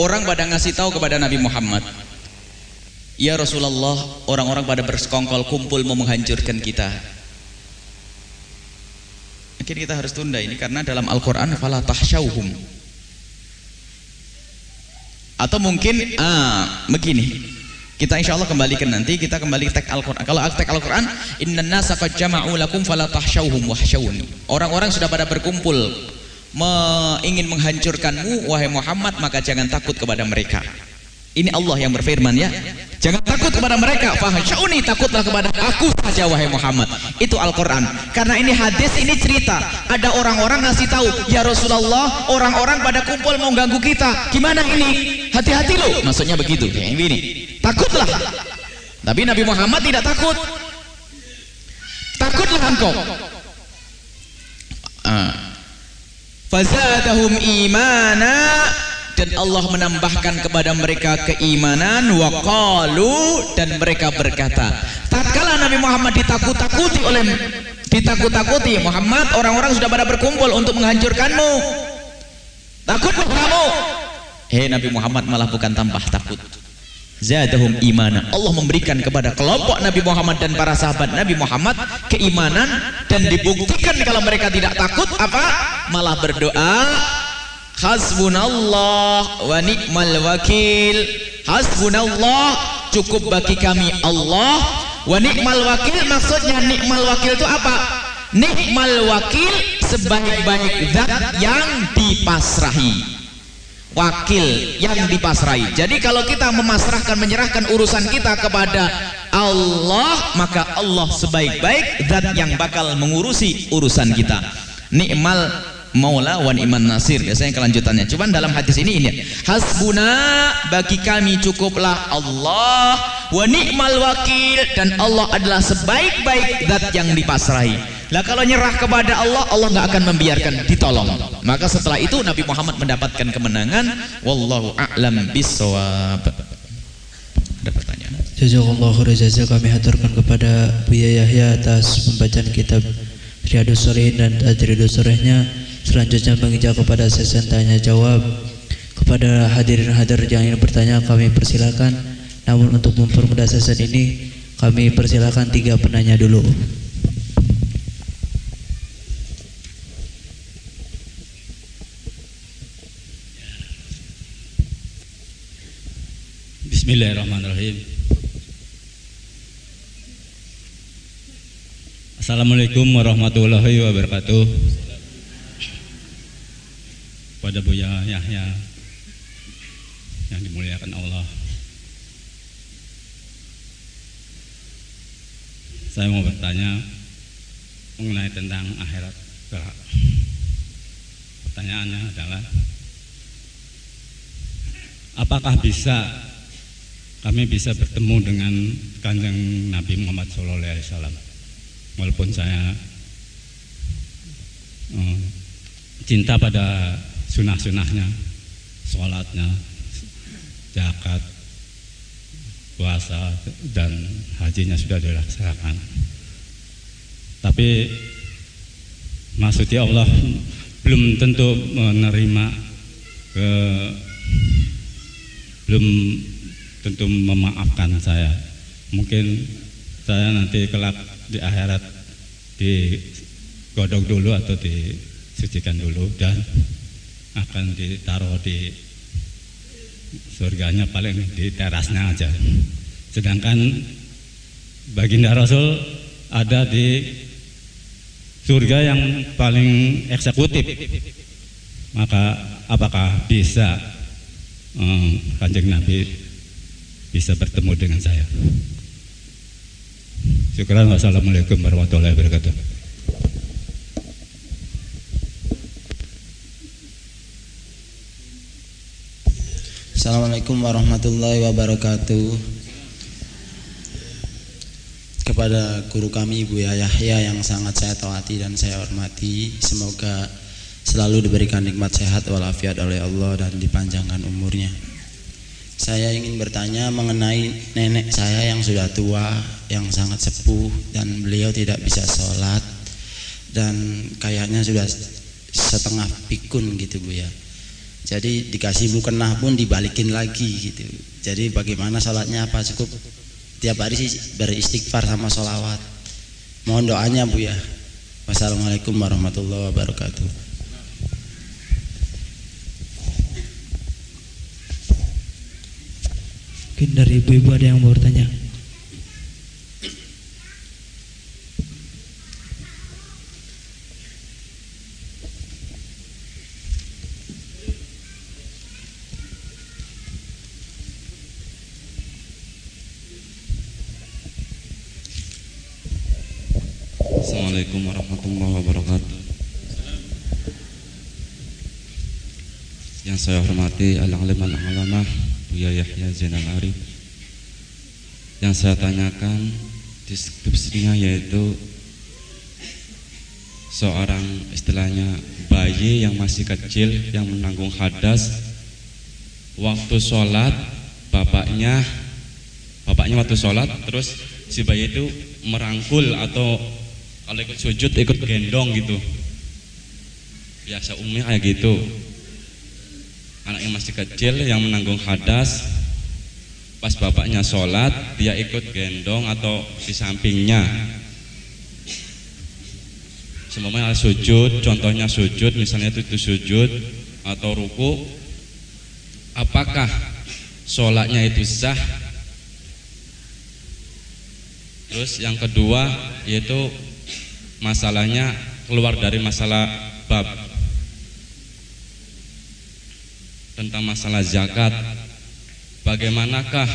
orang pada ngasih tahu kepada Nabi Muhammad Ya Rasulullah orang-orang pada bersekongkol kumpul mau menghancurkan kita. Mungkin kita harus tunda ini karena dalam Al-Quran fala tahsyauhum Atau mungkin ah begini kita insya Allah kembalikan nanti kita kembali ke teks Al-Quran. Kalau teks Al-Quran inna nasa qad jama'u lakum fala tahsyauhum wahsyawni. Orang-orang sudah pada berkumpul me ingin menghancurkanmu wahai Muhammad maka jangan takut kepada mereka. Ini Allah yang berfirman ya. Jangan takut kepada mereka. Fahsyauni takutlah kepada aku saja wahai Muhammad. Itu Al-Quran. Karena ini hadis ini cerita. Ada orang-orang ngasih tahu ya Rasulullah orang-orang pada kumpul mau ganggu kita. Gimana ini? Hati-hati loh maksudnya begitu. Kayak ini. Takutlah. Tapi Nabi Muhammad tidak takut. Takutlah engkau. Ah. Fazadahum imana. Dan Allah menambahkan kepada mereka keimanan. Waqalu dan mereka berkata tatkala Nabi Muhammad ditakut-takuti oleh ditakut-takuti Muhammad orang-orang sudah pada berkumpul untuk menghancurkanmu. Takut kamu hei Nabi Muhammad malah bukan tambah takut zadahum imana. Allah memberikan kepada kelompok Nabi Muhammad dan para sahabat Nabi Muhammad keimanan dan dibuktikan kalau mereka tidak takut apa? Malah berdoa Hasbunallah wa ni'mal wakil. Hasbunallah cukup bagi kami Allah. Wa ni'mal wakil maksudnya ni'mal wakil itu apa? Ni'mal wakil sebaik-baik zat yang dipasrahi wakil yang dipasrahi. Jadi kalau kita memasrahkan menyerahkan urusan kita kepada Allah maka Allah sebaik-baik zat yang bakal mengurusi urusan kita. Ni'mal maula wan iman nasir. Biasanya kelanjutannya. Cuman dalam hadis ini ini. Hasbuna bagi kami cukuplah Allah. Wa ni'mal wakil. Dan Allah adalah sebaik-baik zat yang dipasrahi lah kalau nyerah kepada Allah Allah nggak akan membiarkan ditolong. Maka setelah itu Nabi Muhammad mendapatkan kemenangan. Wallahu a'lam bisawab ada pertanyaan? Jazakallahu khairan kami haturkan kepada Buya Yahya atas pembacaan kitab Riyadus Salihin dan Tajridus Salihnya Selanjutnya menginjak kepada sesi tanya jawab. Kepada hadirin hadir yang ingin bertanya kami persilakan. Namun untuk mempermudah sesi ini Kami persilakan tiga penanya dulu Bismillahirrahmanirrahim Assalamualaikum warahmatullahi wabarakatuh pada Buya Yahya yang dimuliakan Allah. Saya mau bertanya mengenai tentang akhirat. Pertanyaannya adalah apakah bisa kami bisa bertemu dengan kanjeng Nabi Muhammad SAW walaupun saya uh, cinta pada sunah-sunahnya sholatnya zakat puasa dan hajinya sudah dilaksanakan. Tapi maksudnya Allah belum tentu menerima ke belum tentu memaafkan saya. Mungkin saya nanti kelak di akhirat digodok dulu atau disucikan dulu dan akan ditaruh di surganya paling di terasnya aja. Sedangkan baginda Rasul ada di surga yang paling eksekutif. Maka apakah bisa um, kanjeng Nabi bisa bertemu dengan saya? Syukuran wassalamualaikum warahmatullahi wabarakatuh. Assalamualaikum warahmatullahi wabarakatuh Kepada guru kami Ibu Yahya yang sangat saya taati dan saya hormati Semoga selalu diberikan nikmat sehat walafiat oleh Allah dan dipanjangkan umurnya Saya ingin bertanya mengenai nenek saya yang sudah tua Yang sangat sepuh dan beliau tidak bisa sholat Dan kayaknya sudah setengah pikun gitu Bu ya. Jadi dikasih mukena pun dibalikin lagi gitu. Jadi bagaimana sholatnya? Apa cukup? Tiap hari sih beristighfar sama sholawat. Mohon doanya bu ya. Wassalamualaikum warahmatullahi wabarakatuh mungkin dari ibu-ibu ada yang mau bertanya? Assalamualaikum warahmatullahi wabarakatuh. Yang saya hormati Al-Alim Al-Alamah Buya Yahya Zainal Arif. Yang saya tanyakan Deskripsinya yaitu Seorang istilahnya Bayi yang masih kecil Yang menanggung hadas. Waktu sholat Bapaknya Bapaknya waktu sholat Terus si bayi itu merangkul atau kalau ikut sujud ikut gendong gitu. Biasa umumnya kayak gitu anak yang masih kecil yang menanggung hadas. Pas bapaknya sholat dia ikut gendong atau di sampingnya. Semuanya sujud contohnya sujud misalnya itu, itu sujud atau ruku. Apakah sholatnya itu sah? Terus yang kedua yaitu masalahnya keluar dari masalah bab tentang masalah zakat. Bagaimanakah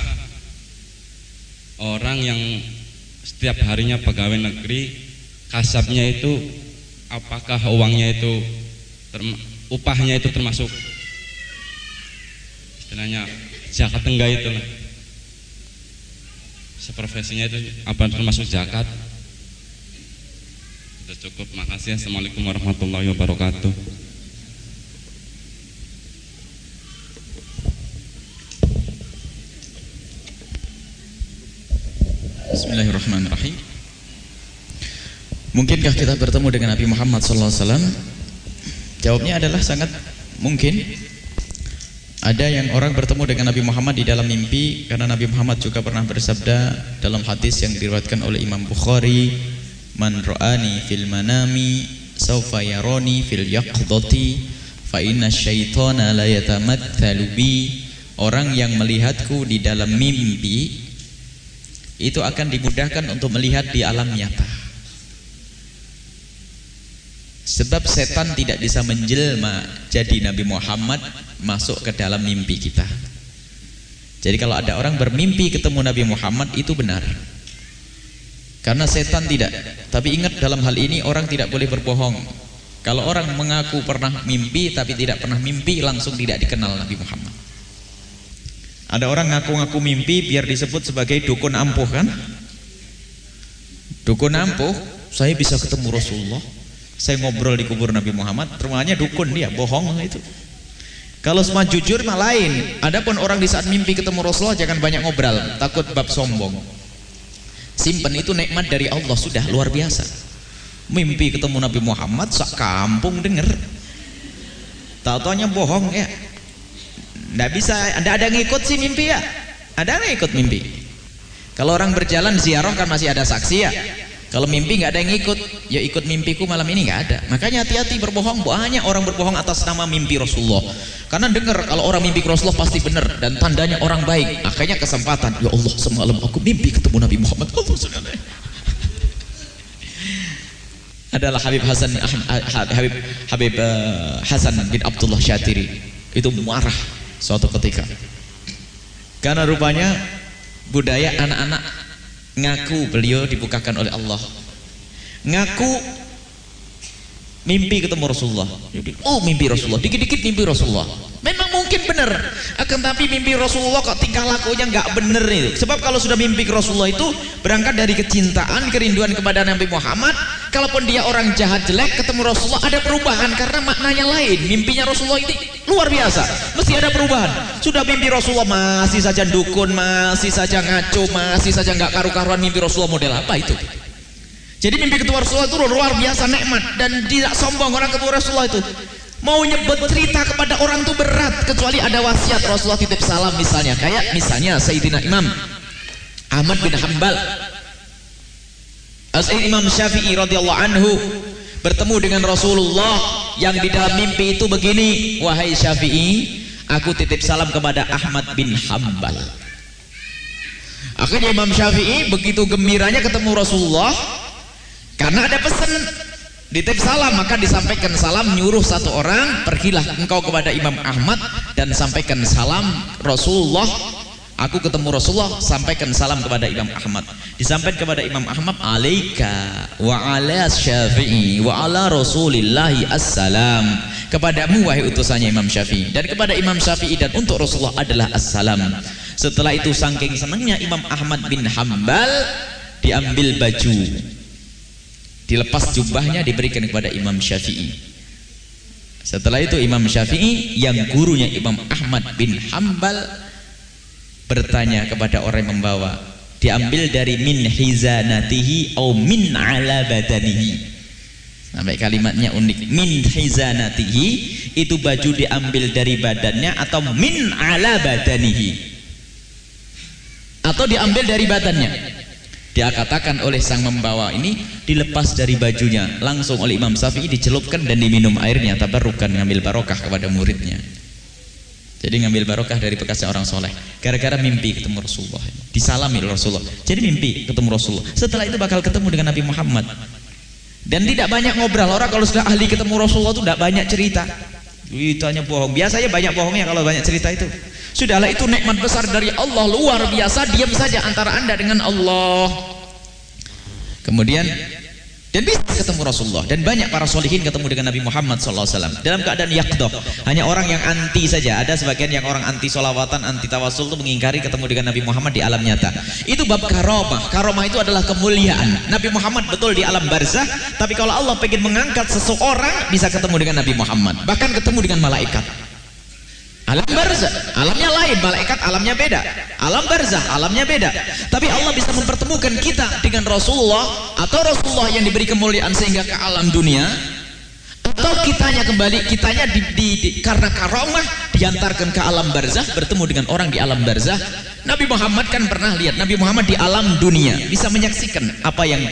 orang yang setiap harinya pegawai negeri kasabnya itu apakah uangnya itu upahnya itu termasuk? Istilahnya zakat enggak itu seprofesinya itu apa termasuk zakat? Sudah cukup. Makasih. Assalamualaikum warahmatullahi wabarakatuh Bismillahirrahmanirrahim. Mungkinkah kita bertemu dengan Nabi Muhammad SAW? Jawabnya adalah sangat mungkin. Ada yang orang bertemu dengan Nabi Muhammad di dalam mimpi Karena Nabi Muhammad juga pernah bersabda Dalam hadis yang diriwayatkan oleh Imam Bukhari Man ro'ani fil manami yaroni fil yaqdati Fa inna syaitana la yatamathalu bi. Orang yang melihatku di dalam mimpi Itu akan dimudahkan untuk melihat di alam nyata. Sebab setan tidak bisa menjelma Jadi Nabi Muhammad masuk ke dalam mimpi kita. Jadi kalau ada orang bermimpi ketemu Nabi Muhammad Itu benar. Karena setan tidak. Tapi ingat dalam hal ini orang tidak boleh berbohong. Kalau orang mengaku pernah mimpi Tapi tidak pernah mimpi Langsung tidak dikenal Nabi Muhammad Ada orang ngaku-ngaku mimpi Biar disebut sebagai dukun ampuh kan Dukun ampuh Saya bisa ketemu Rasulullah Saya ngobrol di kubur Nabi Muhammad Rumahnya dukun dia Bohong itu kalau semua jujur mah lain. Adapun orang di saat mimpi ketemu Rasulullah jangan banyak ngobrol, takut bab sombong. Simpen itu nikmat dari Allah sudah luar biasa. Mimpi ketemu Nabi Muhammad sak kampung denger. Tahu-taunya bohong ya. Nggak bisa, Anda ada ngikut sih mimpi ya. Ada yang ikut mimpi. Kalau orang berjalan ziarah kan masih ada saksi ya. Kalau mimpi nggak ada yang ikut, ya ikut mimpiku malam ini nggak ada. Makanya hati-hati berbohong. Banyak orang berbohong atas nama mimpi Rasulullah. Karena dengar kalau orang mimpi Rasulullah pasti benar dan tandanya orang baik. Makanya kesempatan. Ya Allah semalam aku mimpi ketemu Nabi Muhammad. Allah adalah Habib Hasan Habib Habib uh, Hasan bin Abdullah Syatiri itu marah suatu ketika. Karena rupanya budaya anak-anak ngaku beliau dibukakan oleh Allah. Ngaku mimpi ketemu Rasulullah. Oh mimpi Rasulullah. Dikit-dikit mimpi Rasulullah. Memang mungkin benar. Akan tapi mimpi Rasulullah kok tingkah lakunya nggak benar itu sebab kalau sudah mimpi Rasulullah itu berangkat dari kecintaan kerinduan kepada Nabi Muhammad kalaupun dia orang jahat jelek ketemu Rasulullah ada perubahan karena maknanya lain. Mimpinya Rasulullah ini luar biasa. Mesti ada perubahan. Sudah mimpi Rasulullah masih saja dukun masih saja ngaco masih saja nggak karu-karuan mimpi Rasulullah model apa itu jadi mimpi ketua Rasulullah itu luar biasa nikmat dan tidak sombong orang ketua Rasulullah itu. Mau nyebut cerita kepada orang itu berat kecuali ada wasiat Rasulullah titip salam misalnya. Kayak misalnya Sayyidina Imam Ahmad bin Hambal Sayyidina Imam Syafi'i radhiyallahu anhu bertemu dengan Rasulullah yang di dalam mimpi itu begini wahai Syafi'i aku titip salam kepada Ahmad bin Hambal akhirnya Imam Syafi'i begitu gembiranya ketemu Rasulullah karena ada pesan. Ditip salam maka disampaikan salam nyuruh satu orang pergilah engkau kepada Imam Ahmad dan sampaikan salam Rasulullah. Aku ketemu Rasulullah sampaikan salam kepada Imam Ahmad. Disampaikan kepada Imam Ahmad alaika wa ala syafi'i wa ala rasulillahi assalam. Kepadamu wahai utusannya Imam Syafi'i. Dan kepada Imam Syafi'i dan untuk Rasulullah adalah assalam. Setelah itu saking senangnya Imam Ahmad bin Hambal diambil baju dilepas jubahnya diberikan kepada Imam Syafi'i. Setelah itu Imam Syafi'i yang gurunya Imam Ahmad bin Hambal bertanya kepada orang yang membawa diambil dari min hizanatihi atau min ala badanihi sampai kalimatnya unik. Min hizanatihi itu baju diambil dari badannya atau min ala badanihi atau diambil dari badannya dia katakan oleh sang membawa ini dilepas dari bajunya. Langsung oleh Imam Syafi'i dicelupkan dan diminum airnya. Tabarrukan ngambil barokah kepada muridnya. Jadi ngambil barokah dari bekasnya orang soleh. Gara-gara mimpi ketemu Rasulullah. Disalami Rasulullah. Jadi mimpi ketemu Rasulullah. Setelah itu bakal ketemu dengan Nabi Muhammad. Dan tidak banyak ngobrol. Orang kalau sudah ahli ketemu Rasulullah itu tidak banyak cerita hanya bohong. Biasanya banyak bohongnya kalau banyak cerita itu. Sudahlah itu nikmat besar dari Allah. Luar biasa diam saja antara anda dengan Allah. Kemudian dan bisa ketemu Rasulullah. Dan banyak para solihin ketemu dengan Nabi Muhammad SAW dalam keadaan yakdoh hanya orang yang anti saja. Ada sebagian yang orang anti solawatan anti tawasul itu mengingkari ketemu dengan Nabi Muhammad di alam nyata. Itu bab karomah. Karomah itu adalah kemuliaan. Nabi Muhammad betul di alam barzah. Tapi kalau Allah pengen mengangkat seseorang bisa ketemu dengan Nabi Muhammad. Bahkan ketemu dengan malaikat Alam barzah, alamnya lain, malaikat alamnya beda. Alam barzah, alamnya beda. Tapi Allah bisa mempertemukan kita dengan Rasulullah atau Rasulullah yang diberi kemuliaan sehingga ke alam dunia atau kitanya kembali kitanya di, di, di karena karomah diantarkan ke alam barzah bertemu dengan orang di alam barzah Nabi Muhammad kan pernah lihat Nabi Muhammad di alam dunia bisa menyaksikan apa yang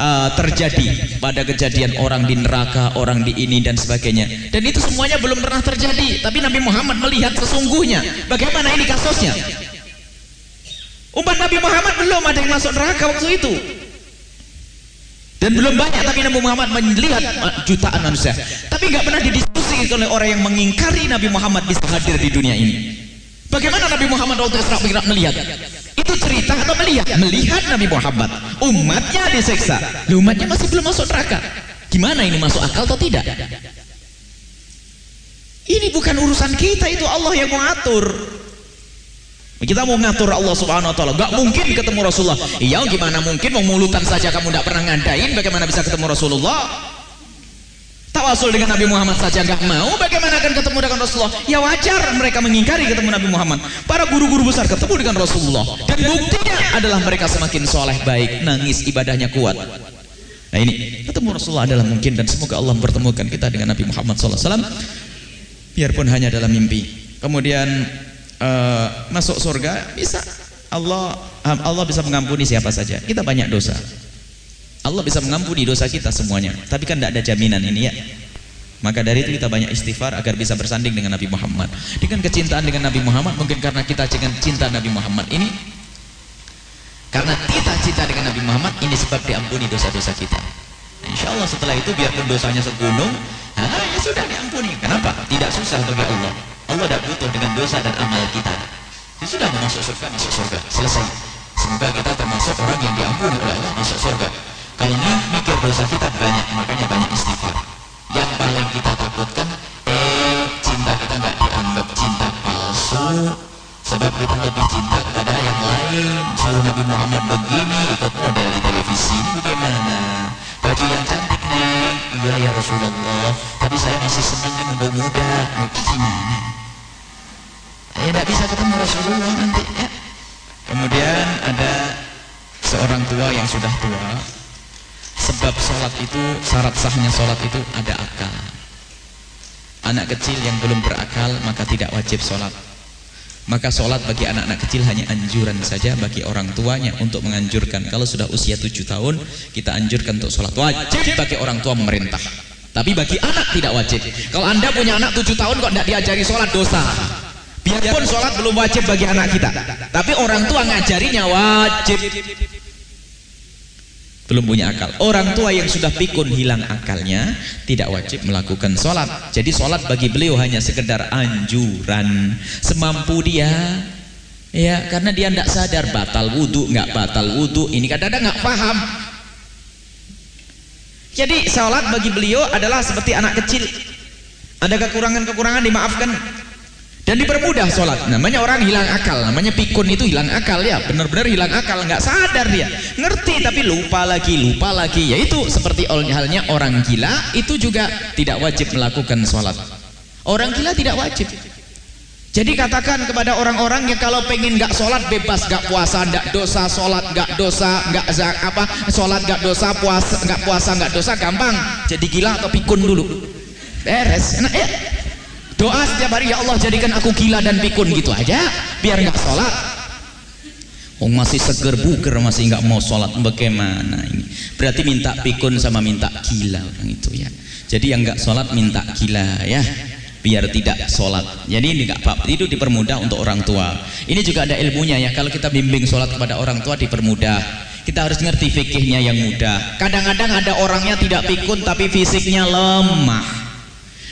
uh, terjadi pada kejadian orang di neraka, orang di ini dan sebagainya. Dan itu semuanya belum pernah terjadi, tapi Nabi Muhammad melihat sesungguhnya. Bagaimana ini kasusnya? Umat Nabi Muhammad belum ada yang masuk neraka waktu itu. Dan belum banyak tapi Nabi Muhammad melihat jutaan manusia. Tapi nggak pernah didiskusi oleh orang yang mengingkari Nabi Muhammad bisa hadir di dunia ini. Bagaimana Nabi Muhammad waktu Isra Mi'raj melihat? Itu cerita atau melihat? Melihat Nabi Muhammad. Umatnya diseksa. Umatnya masih belum masuk neraka. Gimana ini masuk akal atau tidak? Ini bukan urusan kita, itu Allah yang mengatur. Kita mau ngatur Allah Subhanahu wa taala. Gak mungkin ketemu Rasulullah. Iya, gimana mungkin mau mulutan saja kamu tidak pernah ngadain, bagaimana bisa ketemu Rasulullah? Tawasul dengan Nabi Muhammad saja nggak mau, bagaimana akan ketemu dengan Rasulullah? Ya wajar mereka mengingkari ketemu Nabi Muhammad. Para guru-guru besar ketemu dengan Rasulullah. Dan buktinya adalah mereka semakin soleh baik, nangis ibadahnya kuat. Nah ini ketemu Rasulullah adalah mungkin dan semoga Allah mempertemukan kita dengan Nabi Muhammad SAW. Biarpun hanya dalam mimpi. Kemudian uh, masuk surga bisa Allah Allah bisa mengampuni siapa saja. Kita banyak dosa. Allah bisa mengampuni dosa kita semuanya. Tapi kan tidak ada jaminan ini ya. Maka dari itu kita banyak istighfar agar bisa bersanding dengan Nabi Muhammad. Dengan kecintaan dengan Nabi Muhammad mungkin karena kita dengan cinta Nabi Muhammad ini karena kita cinta dengan Nabi Muhammad ini sebab diampuni dosa-dosa kita. Insya Allah setelah itu biarpun dosanya segunung, nah, ya sudah diampuni. Kenapa? Tidak susah bagi Allah. Allah tidak butuh dengan dosa dan amal kita. Ya sudah masuk surga, masuk surga. Selesai. Semoga kita termasuk orang yang diampuni oleh Allah masuk surga. Ini mikir dosa kita banyak, makanya banyak istighfar. Yang paling kita takutkan, eh cinta kita nggak dianggap cinta palsu, sebab kita lebih cinta kepada yang lain. Suruh Nabi Muhammad begini, ikut model di televisi, bagaimana? Baju yang cantik nih, iya ya Rasulullah. Tapi saya masih senang dengan muda. Gimana? Ya tidak bisa ketemu Rasulullah nanti ya. Kemudian ada seorang tua yang sudah tua. Sebab sholat itu syarat sahnya sholat itu ada akal. Anak kecil yang belum berakal maka tidak wajib sholat. Maka sholat bagi anak-anak kecil hanya anjuran saja bagi orang tuanya untuk menganjurkan. Kalau sudah usia tujuh tahun kita anjurkan untuk sholat wajib bagi orang tua memerintah. Tapi bagi anak tidak wajib. Kalau anda punya anak tujuh tahun kok tidak diajari sholat dosa. Biarpun sholat belum wajib bagi anak kita, tapi orang tua ngajarinya wajib. Belum punya akal. Orang tua yang sudah pikun hilang akalnya tidak wajib melakukan sholat. Jadi sholat bagi beliau hanya sekedar anjuran semampu dia. Ya, karena dia tidak sadar batal wudhu, nggak batal wudhu. Ini kadang-kadang nggak paham. Jadi sholat bagi beliau adalah seperti anak kecil. Ada kekurangan-kekurangan dimaafkan dan dipermudah sholat. Namanya orang hilang akal. Namanya pikun itu hilang akal. Ya benar-benar hilang akal. Nggak sadar dia. Ngerti tapi lupa lagi lupa lagi. Yaitu seperti halnya orang gila itu juga tidak wajib melakukan sholat. Orang gila tidak wajib. Jadi katakan kepada orang-orang yang kalau pengen nggak sholat bebas. Nggak puasa nggak dosa. Sholat nggak dosa nggak apa? Sholat nggak dosa puasa nggak puasa nggak dosa. Gampang. Jadi gila atau pikun dulu. Beres. Enak ya Doa setiap hari ya Allah jadikan aku gila dan pikun gitu aja biar nggak sholat. Oh masih seger buger masih nggak mau sholat bagaimana ini? Berarti minta pikun sama minta gila orang itu ya. Jadi yang nggak sholat minta gila ya biar tidak sholat. Jadi ini nggak apa itu dipermudah untuk orang tua. Ini juga ada ilmunya ya. Kalau kita bimbing sholat kepada orang tua dipermudah. Kita harus ngerti fikihnya yang mudah. Kadang-kadang ada orangnya tidak pikun tapi fisiknya lemah.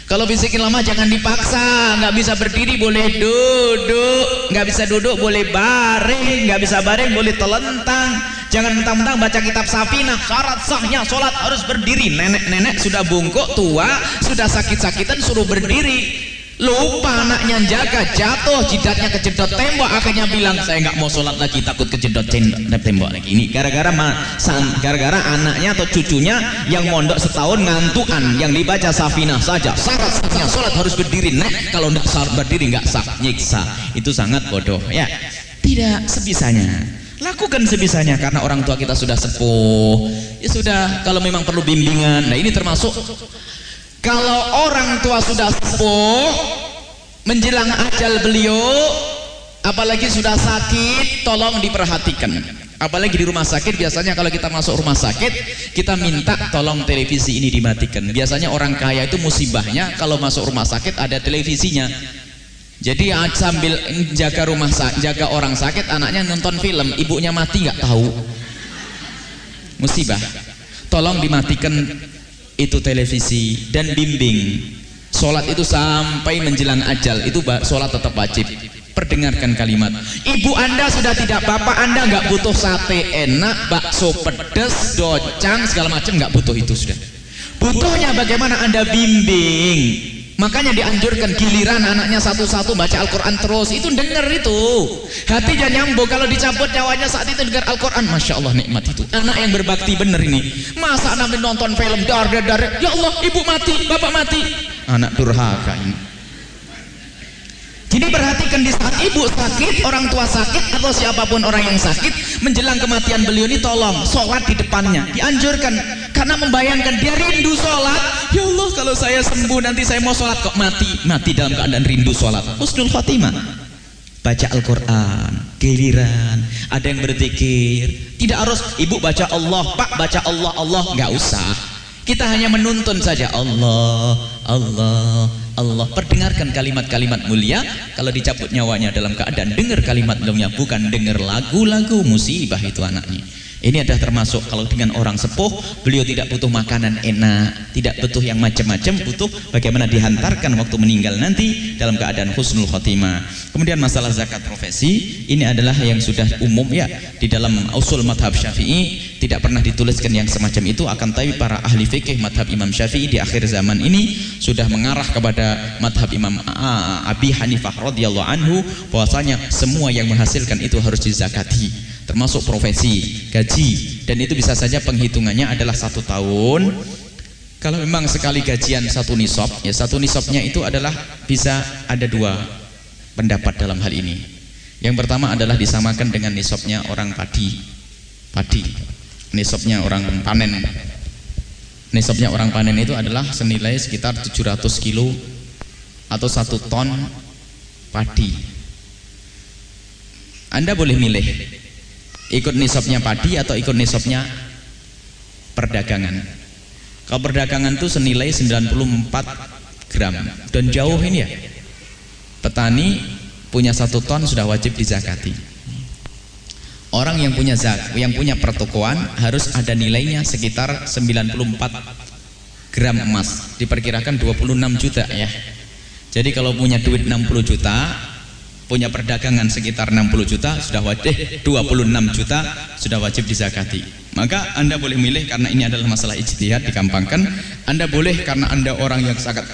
Kalau fisiknya lama jangan dipaksa, nggak bisa berdiri boleh duduk, nggak bisa duduk boleh baring, nggak bisa baring boleh telentang. Jangan mentang-mentang baca kitab Safinah, syarat sahnya sholat harus berdiri. Nenek-nenek sudah bungkuk tua, sudah sakit-sakitan suruh berdiri lupa anaknya jaga jatuh jidatnya kejedot tembok. Akhirnya bilang saya nggak mau sholat lagi takut kejedot tembok lagi. Ini gara-gara gara-gara anaknya atau cucunya yang mondok setahun ngantukan yang dibaca safinah saja. Syarat sahnya sholat harus berdiri. Nek kalau nggak syarat berdiri nggak sah nyiksa. Itu sangat bodoh ya. Tidak sebisanya. Lakukan sebisanya karena orang tua kita sudah sepuh. Ya sudah kalau memang perlu bimbingan. Nah ini termasuk kalau orang tua sudah sepuh menjelang ajal beliau apalagi sudah sakit tolong diperhatikan. Apalagi di rumah sakit biasanya kalau kita masuk rumah sakit kita minta tolong televisi ini dimatikan. Biasanya orang kaya itu musibahnya kalau masuk rumah sakit ada televisinya. Jadi sambil jaga rumah jaga orang sakit anaknya nonton film ibunya mati nggak tahu. Musibah. Tolong dimatikan itu televisi dan bimbing. Sholat itu sampai menjelang ajal. Itu sholat tetap wajib. Perdengarkan kalimat. Ibu anda sudah tidak bapak anda nggak butuh sate enak bakso pedas docang segala macam nggak butuh itu sudah. Butuhnya bagaimana anda bimbing Makanya dianjurkan giliran anaknya satu-satu baca Al-Quran terus. Itu dengar itu. Hatinya nyambung. Kalau dicabut nyawanya saat itu dengar Al-Quran. Masya Allah nikmat itu. Anak yang berbakti bener ini. Masa anak nonton film dar dar dar. Ya Allah ibu mati, bapak mati. Anak durhaka ini. Jadi perhatikan di saat ibu sakit, orang tua sakit atau siapa pun orang yang sakit menjelang kematian beliau ini tolong sholat di depannya. Dianjurkan karena membayangkan dia rindu sholat. Ya Allah kalau saya sembuh nanti saya mau sholat kok mati. Mati dalam keadaan rindu sholat. Husnul khatimah. Baca Al-Quran, giliran, ada yang berzikir. Tidak harus ibu baca Allah, pak baca Allah, Allah. Nggak usah. Kita hanya menuntun saja Allah, Allah, Allah. Perdengarkan kalimat-kalimat mulia. Kalau dicabut nyawanya dalam keadaan dengar kalimat mulia, bukan dengar lagu-lagu musibah itu anaknya. Ini adalah termasuk kalau dengan orang sepuh, beliau tidak butuh makanan enak, tidak butuh yang macam-macam, butuh bagaimana dihantarkan waktu meninggal nanti dalam keadaan husnul khotimah. Kemudian masalah zakat profesi, ini adalah yang sudah umum ya di dalam usul madhab syafi'i tidak pernah dituliskan yang semacam itu akan tapi para ahli fikih madhab Imam Syafi'i di akhir zaman ini sudah mengarah kepada madhab Imam Abi Hanifah radhiyallahu anhu bahwasanya semua yang menghasilkan itu harus dizakati termasuk profesi, gaji. Dan itu bisa saja penghitungannya adalah satu tahun. Kalau memang sekali gajian satu nisab ya satu nisabnya itu adalah bisa ada dua pendapat dalam hal ini. Yang pertama adalah disamakan dengan nisabnya orang padi. Padi. Nisabnya orang panen. Nisabnya orang panen itu adalah senilai sekitar 700 kilo atau satu ton padi. Anda boleh milih ikut nisabnya padi atau ikut nisabnya perdagangan kalau perdagangan itu senilai 94 gram dan jauh ini ya petani punya satu ton sudah wajib dizakati Orang yang punya zak, yang punya pertokoan harus ada nilainya sekitar 94 gram emas. Diperkirakan 26 juta ya. Jadi kalau punya duit 60 juta, punya perdagangan sekitar 60 juta sudah wajib eh, 26 juta sudah wajib dizakati. Maka Anda boleh milih karena ini adalah masalah ijtihad dikampangkan. Anda boleh karena Anda orang yang sangat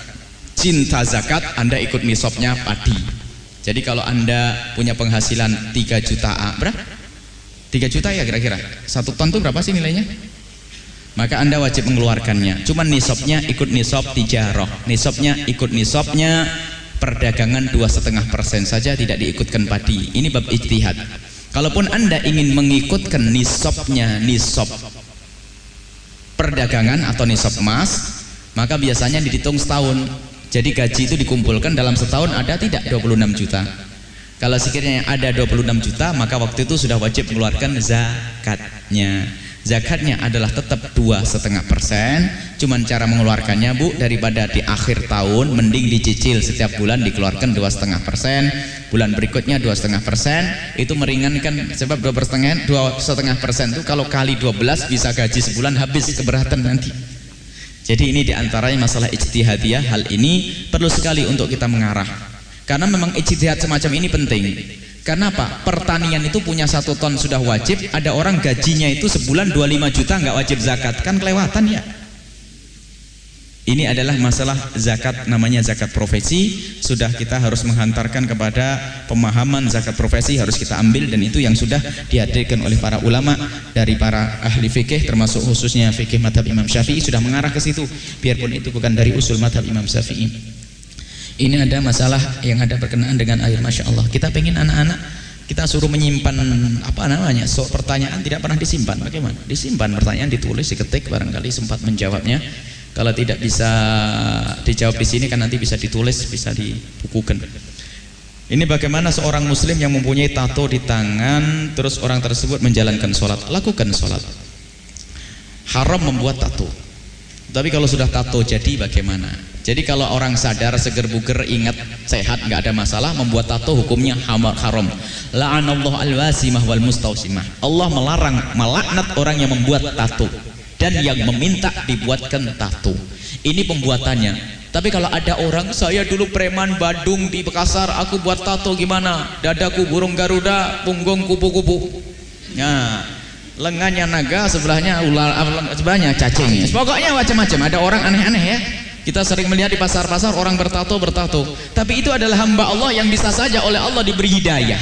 cinta zakat, Anda ikut nisabnya padi. Jadi kalau Anda punya penghasilan 3 juta berapa? 3 juta ya kira-kira satu ton itu berapa sih nilainya maka anda wajib mengeluarkannya cuman nisabnya ikut nisab tijaroh nisabnya ikut nisabnya perdagangan dua setengah persen saja tidak diikutkan padi. Ini bab ijtihad. Kalaupun anda ingin mengikutkan nisabnya nisab perdagangan atau nisab emas maka biasanya dihitung setahun. Jadi gaji itu dikumpulkan dalam setahun ada tidak 26 juta? Kalau sekiranya ada 26 juta, maka waktu itu sudah wajib mengeluarkan zakatnya. Zakatnya adalah tetap dua setengah persen. Cuman cara mengeluarkannya bu, daripada di akhir tahun, mending dicicil setiap bulan dikeluarkan dua setengah persen. Bulan berikutnya dua setengah persen. Itu meringankan sebab dua persen, dua setengah persen itu kalau kali 12 bisa gaji sebulan habis keberatan nanti. Jadi ini di antaranya masalah ijtihadiyah. Hal ini perlu sekali untuk kita mengarah. Karena memang ijtihad semacam ini penting. Karena apa? Pertanian itu punya satu ton sudah wajib. Ada orang gajinya itu sebulan 25 juta nggak wajib zakat. Kan kelewatan ya. Ini adalah masalah zakat namanya zakat profesi. Sudah kita harus menghantarkan kepada pemahaman zakat profesi harus kita ambil dan itu yang sudah dihadirkan oleh para ulama dari para ahli fikih termasuk khususnya fikih madhab Imam Syafi'i sudah mengarah ke situ. Biarpun itu bukan dari usul madhab Imam Syafi'i. Ini ada masalah yang ada berkenaan dengan air Masya Allah. Kita pengen anak-anak kita suruh menyimpan apa namanya so, pertanyaan tidak pernah disimpan. Bagaimana? Disimpan pertanyaan ditulis diketik barangkali sempat menjawabnya. Kalau tidak bisa dijawab di sini kan nanti bisa ditulis bisa dibukukan. Ini bagaimana seorang muslim yang mempunyai tato di tangan terus orang tersebut menjalankan sholat. Lakukan sholat. Haram membuat tato. Tapi kalau sudah tato jadi bagaimana jadi kalau orang sadar seger buger ingat sehat nggak ada masalah membuat tato hukumnya haram. La'anallahu al-wasimah wal mustausimah. Allah melarang melaknat orang yang membuat tato dan yang meminta dibuatkan tato. Ini pembuatannya. Tapi kalau ada orang saya dulu preman Badung di Bekasar aku buat tato gimana? Dadaku burung garuda, punggung kupu-kupu. Nah, lengannya naga, sebelahnya ular, sebelahnya cacing. Pokoknya macam-macam. Ada orang aneh-aneh ya. Kita sering melihat di pasar-pasar orang bertato bertato. Tapi itu adalah hamba Allah yang bisa saja oleh Allah diberi hidayah.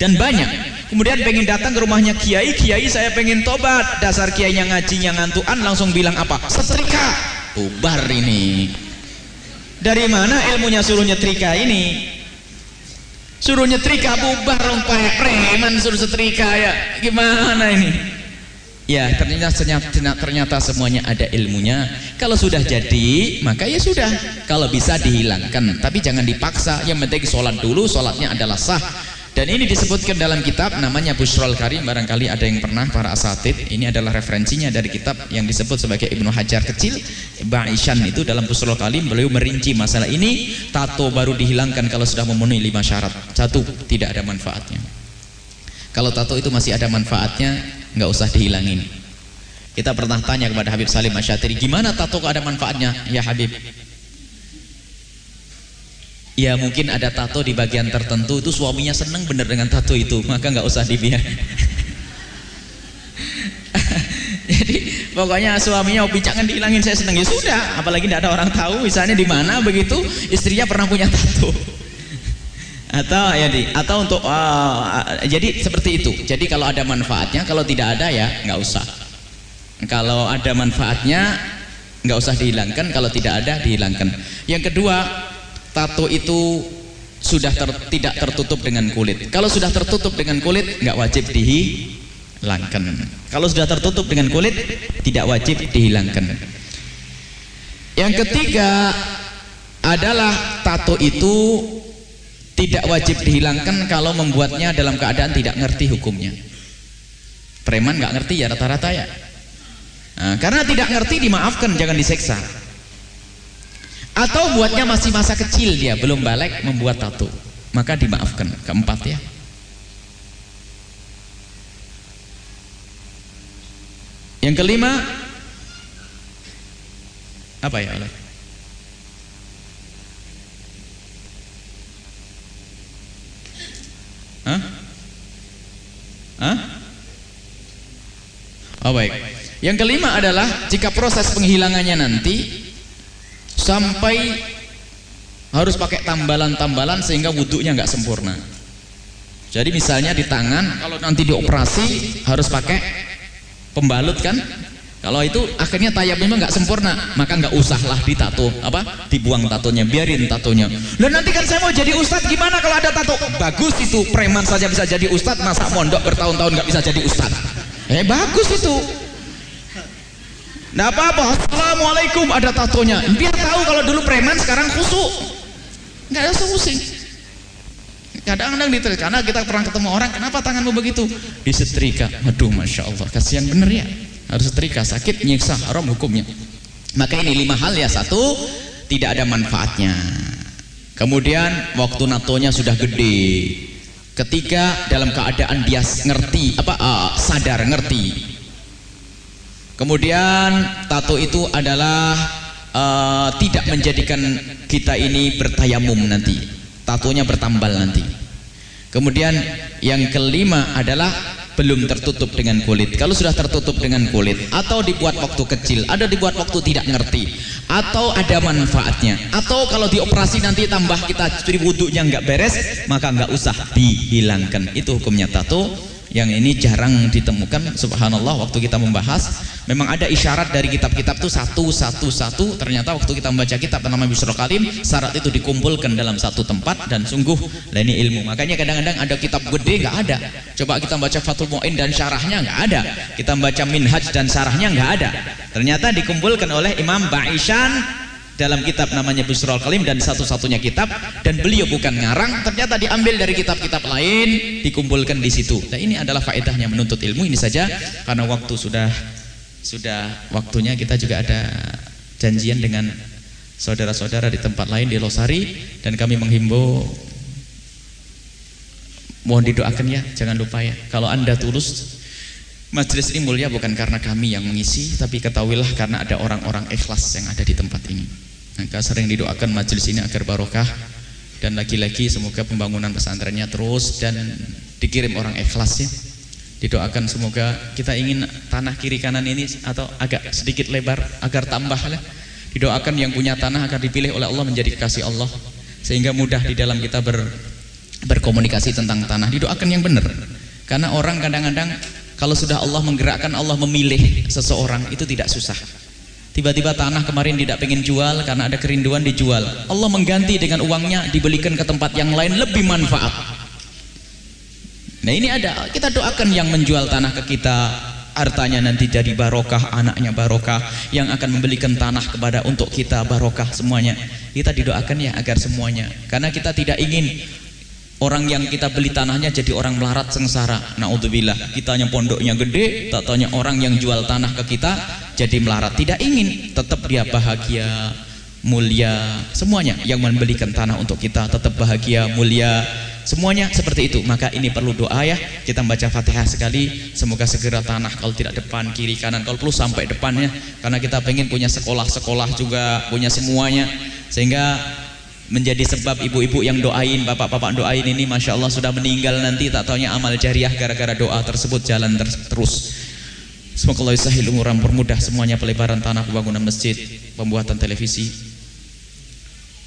Dan banyak. Kemudian pengen datang ke rumahnya kiai, kiai saya pengen tobat. Dasar kiainya ngajinya ngantuan langsung bilang apa? Setrika. Bubar ini. Dari mana ilmunya suruh nyetrika ini? Suruh nyetrika bubar dong preman suruh setrika ya. Gimana ini? Ya ternyata, ternyata ternyata semuanya ada ilmunya. Kalau sudah jadi maka ya sudah. Kalau bisa dihilangkan, tapi jangan dipaksa. Yang penting sholat dulu, sholatnya adalah sah. Dan ini disebutkan dalam kitab namanya Bushrol Karim barangkali ada yang pernah para asatid ini adalah referensinya dari kitab yang disebut sebagai Ibnu Hajar kecil Ba'ishan itu dalam Bushrol Karim beliau merinci masalah ini tato baru dihilangkan kalau sudah memenuhi lima syarat satu tidak ada manfaatnya kalau tato itu masih ada manfaatnya nggak usah dihilangin. Kita pernah tanya kepada Habib Salim Asyatiri gimana tato ada manfaatnya? Ya Habib. Ya mungkin ada tato di bagian tertentu itu suaminya seneng bener dengan tato itu maka nggak usah dibiarkan. Jadi pokoknya suaminya oh jangan dihilangin saya seneng. Ya sudah apalagi tidak ada orang tahu misalnya di mana begitu istrinya pernah punya tato atau ya di atau untuk uh, jadi seperti itu jadi kalau ada manfaatnya kalau tidak ada ya nggak usah kalau ada manfaatnya nggak usah dihilangkan kalau tidak ada dihilangkan yang kedua tato itu sudah ter, tidak tertutup dengan kulit. Kalau sudah tertutup dengan kulit, nggak wajib dihilangkan. Kalau sudah tertutup dengan kulit, tidak wajib dihilangkan. Yang ketiga adalah tato itu tidak wajib dihilangkan kalau membuatnya dalam keadaan tidak ngerti hukumnya. Preman nggak ngerti ya rata-rata ya. Nah, karena tidak ngerti dimaafkan, jangan diseksa atau buatnya masih masa kecil dia belum balik membuat tato maka dimaafkan keempat ya yang kelima apa ya Allah Hah? Hah? Oh baik. Yang kelima adalah jika proses penghilangannya nanti sampai harus pakai tambalan-tambalan sehingga wudhunya nggak sempurna. Jadi misalnya di tangan kalau nanti dioperasi harus pakai pembalut kan? Kalau itu akhirnya tayamumnya nggak sempurna, maka nggak usahlah ditato, apa? Dibuang tatonya, biarin tatonya. Dan nanti kan saya mau jadi ustadz, gimana kalau ada tato? Bagus itu, preman saja bisa jadi ustadz, masa mondok bertahun-tahun nggak bisa jadi ustadz? Eh bagus itu. Nah apa-apa, Assalamualaikum ada tatonya. Biar tahu kalau dulu preman sekarang khusuk. Nggak ada pusing. Kadang-kadang diterima, karena kita pernah ketemu orang, kenapa tanganmu begitu? Disetrika. Aduh, masya Allah, kasihan bener ya. Harus setrika, sakit, nyiksa, haram hukumnya. Maka ini lima hal ya. Satu, tidak ada manfaatnya. Kemudian waktu natonya sudah gede. Ketiga, dalam keadaan dia ngerti, apa uh, sadar, ngerti Kemudian tato itu adalah uh, tidak menjadikan kita ini bertayamum nanti. Tatonya bertambal nanti. Kemudian yang kelima adalah belum tertutup dengan kulit. Kalau sudah tertutup dengan kulit atau dibuat waktu kecil, ada dibuat waktu tidak ngerti, atau ada manfaatnya, atau kalau dioperasi nanti tambah kita curi wudhunya nggak beres, maka nggak usah dihilangkan. Itu hukumnya tato yang ini jarang ditemukan subhanallah waktu kita membahas. Memang ada isyarat dari kitab-kitab itu satu satu satu. Ternyata waktu kita membaca kitab nama Bisro Kalim syarat itu dikumpulkan dalam satu tempat dan sungguh ini ilmu. Makanya kadang-kadang ada kitab gede nggak ada. Coba kita baca Fathul Mu'in dan syarahnya nggak ada. Kita baca Minhaj dan syarahnya nggak ada. Ternyata dikumpulkan oleh Imam Ba'ishan dalam kitab namanya Busrul Kalim dan satu-satunya kitab dan beliau bukan ngarang ternyata diambil dari kitab-kitab lain dikumpulkan di situ. Nah ini adalah faedahnya menuntut ilmu ini saja karena waktu sudah sudah waktunya kita juga ada janjian dengan saudara-saudara di tempat lain di Losari dan kami menghimbau mohon didoakan ya jangan lupa ya kalau anda tulus Majelis ini mulia bukan karena kami yang mengisi, tapi ketahuilah karena ada orang-orang ikhlas yang ada di tempat ini. Maka sering didoakan majelis ini agar barokah dan lagi-lagi semoga pembangunan pesantrennya terus dan dikirim orang ikhlas ya. Didoakan semoga kita ingin tanah kiri kanan ini atau agak sedikit lebar agar tambah lah. Didoakan yang punya tanah agar dipilih oleh Allah menjadi kasih Allah sehingga mudah di dalam kita ber, berkomunikasi tentang tanah. Didoakan yang benar. Karena orang kadang-kadang kalau sudah Allah menggerakkan Allah memilih seseorang itu tidak susah. Tiba-tiba tanah kemarin tidak pengen jual karena ada kerinduan dijual. Allah mengganti dengan uangnya dibelikan ke tempat yang lain lebih manfaat. Nah ini ada, kita doakan yang menjual tanah ke kita hartanya nanti jadi barokah, anaknya barokah yang akan membelikan tanah kepada untuk kita barokah semuanya. Kita didoakan ya agar semuanya. Karena kita tidak ingin Orang yang kita beli tanahnya jadi orang melarat sengsara. Naudzubillah. Kitanya pondoknya gede, tak tanya orang yang jual tanah ke kita jadi melarat. Tidak ingin, tetap dia bahagia, mulia, semuanya yang membelikan tanah untuk kita tetap bahagia, mulia, semuanya seperti itu. Maka ini perlu doa ya. Kita baca Fatihah sekali, semoga segera tanah kalau tidak depan, kiri, kanan, kalau perlu sampai depannya karena kita pengen punya sekolah-sekolah juga, punya semuanya sehingga menjadi sebab ibu-ibu yang doain, bapak-bapak doain ini Masya Allah sudah meninggal nanti tak taunya amal jariah gara-gara doa tersebut jalan ter terus. Semoga Allah sahil umuran permudah semuanya pelebaran tanah pembangunan masjid pembuatan televisi.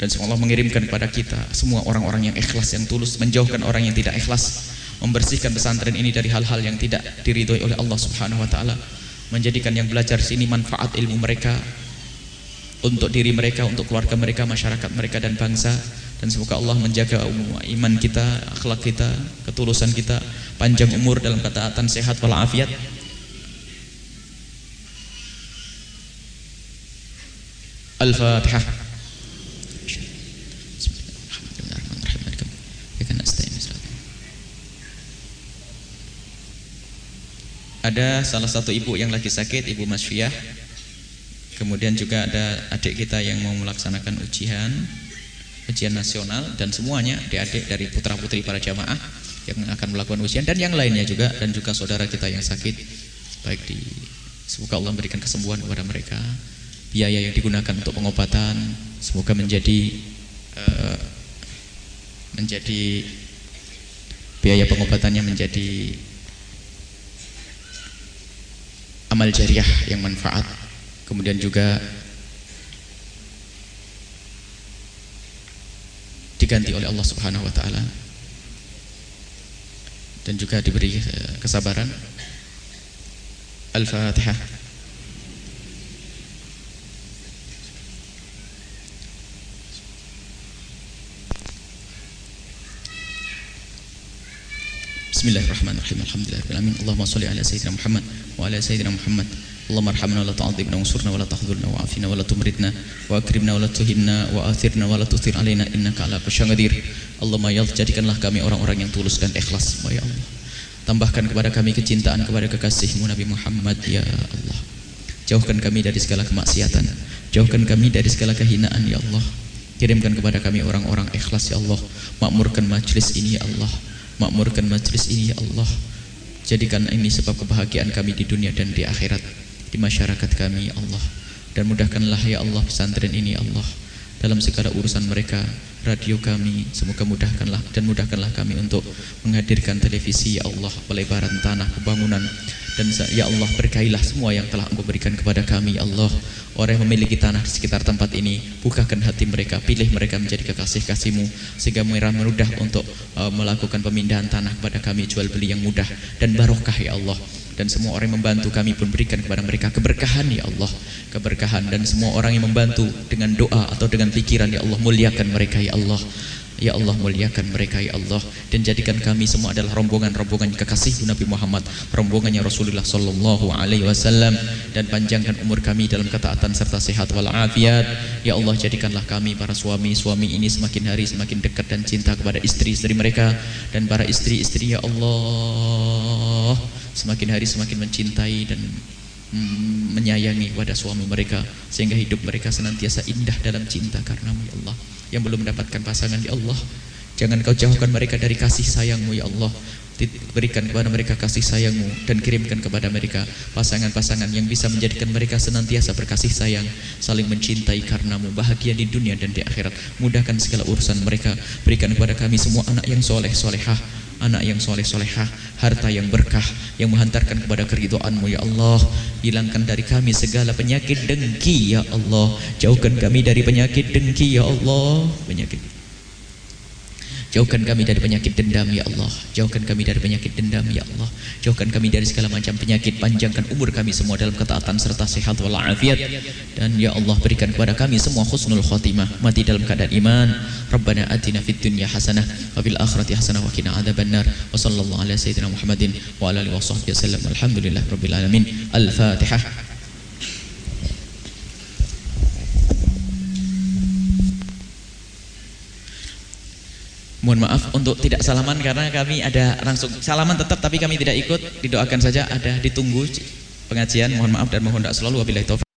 Dan semoga Allah mengirimkan kepada kita semua orang-orang yang ikhlas yang tulus menjauhkan orang yang tidak ikhlas membersihkan pesantren ini dari hal-hal yang tidak diridhoi oleh Allah Subhanahu wa taala menjadikan yang belajar sini manfaat ilmu mereka untuk diri mereka, untuk keluarga mereka, masyarakat mereka dan bangsa dan semoga Allah menjaga iman kita, akhlak kita, ketulusan kita, panjang umur dalam ketaatan sehat walafiat. Al-Fatihah. Ada salah satu ibu yang lagi sakit, Ibu Masfiah Kemudian juga ada adik kita yang mau melaksanakan ujian ujian nasional dan semuanya adik-adik dari putra-putri para jamaah yang akan melakukan ujian dan yang lainnya juga dan juga saudara kita yang sakit. Baik di semoga Allah memberikan kesembuhan kepada mereka. Biaya yang digunakan untuk pengobatan semoga menjadi uh, menjadi biaya pengobatannya menjadi amal jariah yang manfaat kemudian juga diganti oleh Allah Subhanahu wa taala dan juga diberi eh, kesabaran. Al-Fatihah. Bismillahirrahmanirrahim. Alhamdulillahirrahmanirrahim Allahumma salli ala Sayyidina Muhammad wa ala Sayyidina Muhammad اللهم ارحمنا ولا تعذبنا وانصرنا ولا تخذلنا وعافنا ولا تمرضنا واكرمنا ولا تهنا واثرنا ولا تثير علينا انك على كل شيء قدير اللهم ya jadikanlah kami orang-orang yang tulus dan ikhlas ya Allah tambahkan kepada kami kecintaan kepada kekasihmu Nabi Muhammad ya Allah jauhkan kami dari segala kemaksiatan jauhkan kami dari segala kehinaan ya Allah kirimkan kepada kami orang-orang ikhlas ya Allah makmurkan majlis ini ya Allah makmurkan majlis ini ya Allah jadikan ini sebab kebahagiaan kami di dunia dan di akhirat di masyarakat kami ya Allah. Dan mudahkanlah ya Allah pesantren ini ya Allah. Dalam segala urusan mereka radio kami semoga mudahkanlah dan mudahkanlah kami untuk menghadirkan televisi ya Allah pelebaran tanah pembangunan. Dan ya Allah berkailah semua yang telah engkau berikan kepada kami ya Allah. Orang yang memiliki tanah di sekitar tempat ini bukakan hati mereka pilih mereka menjadi kekasih kasihmu sehingga mereka mudah untuk uh, melakukan pemindahan tanah kepada kami jual beli yang mudah dan barokah ya Allah dan semua orang yang membantu kami pun berikan kepada mereka keberkahan ya Allah. Keberkahan. Dan semua orang yang membantu dengan doa atau dengan pikiran ya Allah muliakan mereka ya Allah Ya Allah muliakan mereka ya Allah. Dan jadikan kami semua adalah rombongan-rombongan kekasih Nabi Muhammad, rombongannya Rasulullah sallallahu alaihi wasallam. Dan panjangkan umur kami dalam ketaatan serta sehat walafiat. Ya Allah jadikanlah kami para suami-suami ini semakin hari semakin dekat dan cinta kepada istri-istri mereka. Dan para istri-istri ya Allah semakin hari semakin mencintai dan mm, menyayangi kepada suami mereka. Sehingga hidup mereka senantiasa indah dalam cinta karena ya Allah yang belum mendapatkan pasangan ya Allah jangan kau jauhkan mereka dari kasih sayangmu ya Allah. Berikan kepada mereka kasih sayangmu dan kirimkan kepada mereka pasangan-pasangan yang bisa menjadikan mereka senantiasa berkasih sayang saling mencintai karenamu bahagia di dunia dan di akhirat. Mudahkan segala urusan mereka. Berikan kepada kami semua anak yang soleh solehah anak yang soleh solehah, harta yang berkah, yang menghantarkan kepada keridoanmu ya Allah. Hilangkan dari kami segala penyakit dengki ya Allah. Jauhkan kami dari penyakit dengki ya Allah. Penyakit Jauhkan kami dari penyakit dendam ya Allah. Jauhkan kami dari penyakit dendam ya Allah. Jauhkan kami dari segala macam penyakit. Panjangkan umur kami semua dalam ketaatan serta sehat walafiat. Dan ya Allah berikan kepada kami semua khusnul khotimah Mati dalam keadaan iman. Rabbana atina fid dunya hasanah Wa fil akhirati hasanah wa kina adhaban nar Wa sallallahu ala sayyidina Muhammadin Wa ala alihi wa sahbihi wasallam Alhamdulillah Alamin. Al-Fatihah Mohon maaf untuk tidak salaman karena kami ada langsung salaman tetap tapi kami tidak ikut. Didoakan saja ada ditunggu pengajian. Mohon maaf dan mohon doa selalu wabillahi taufik.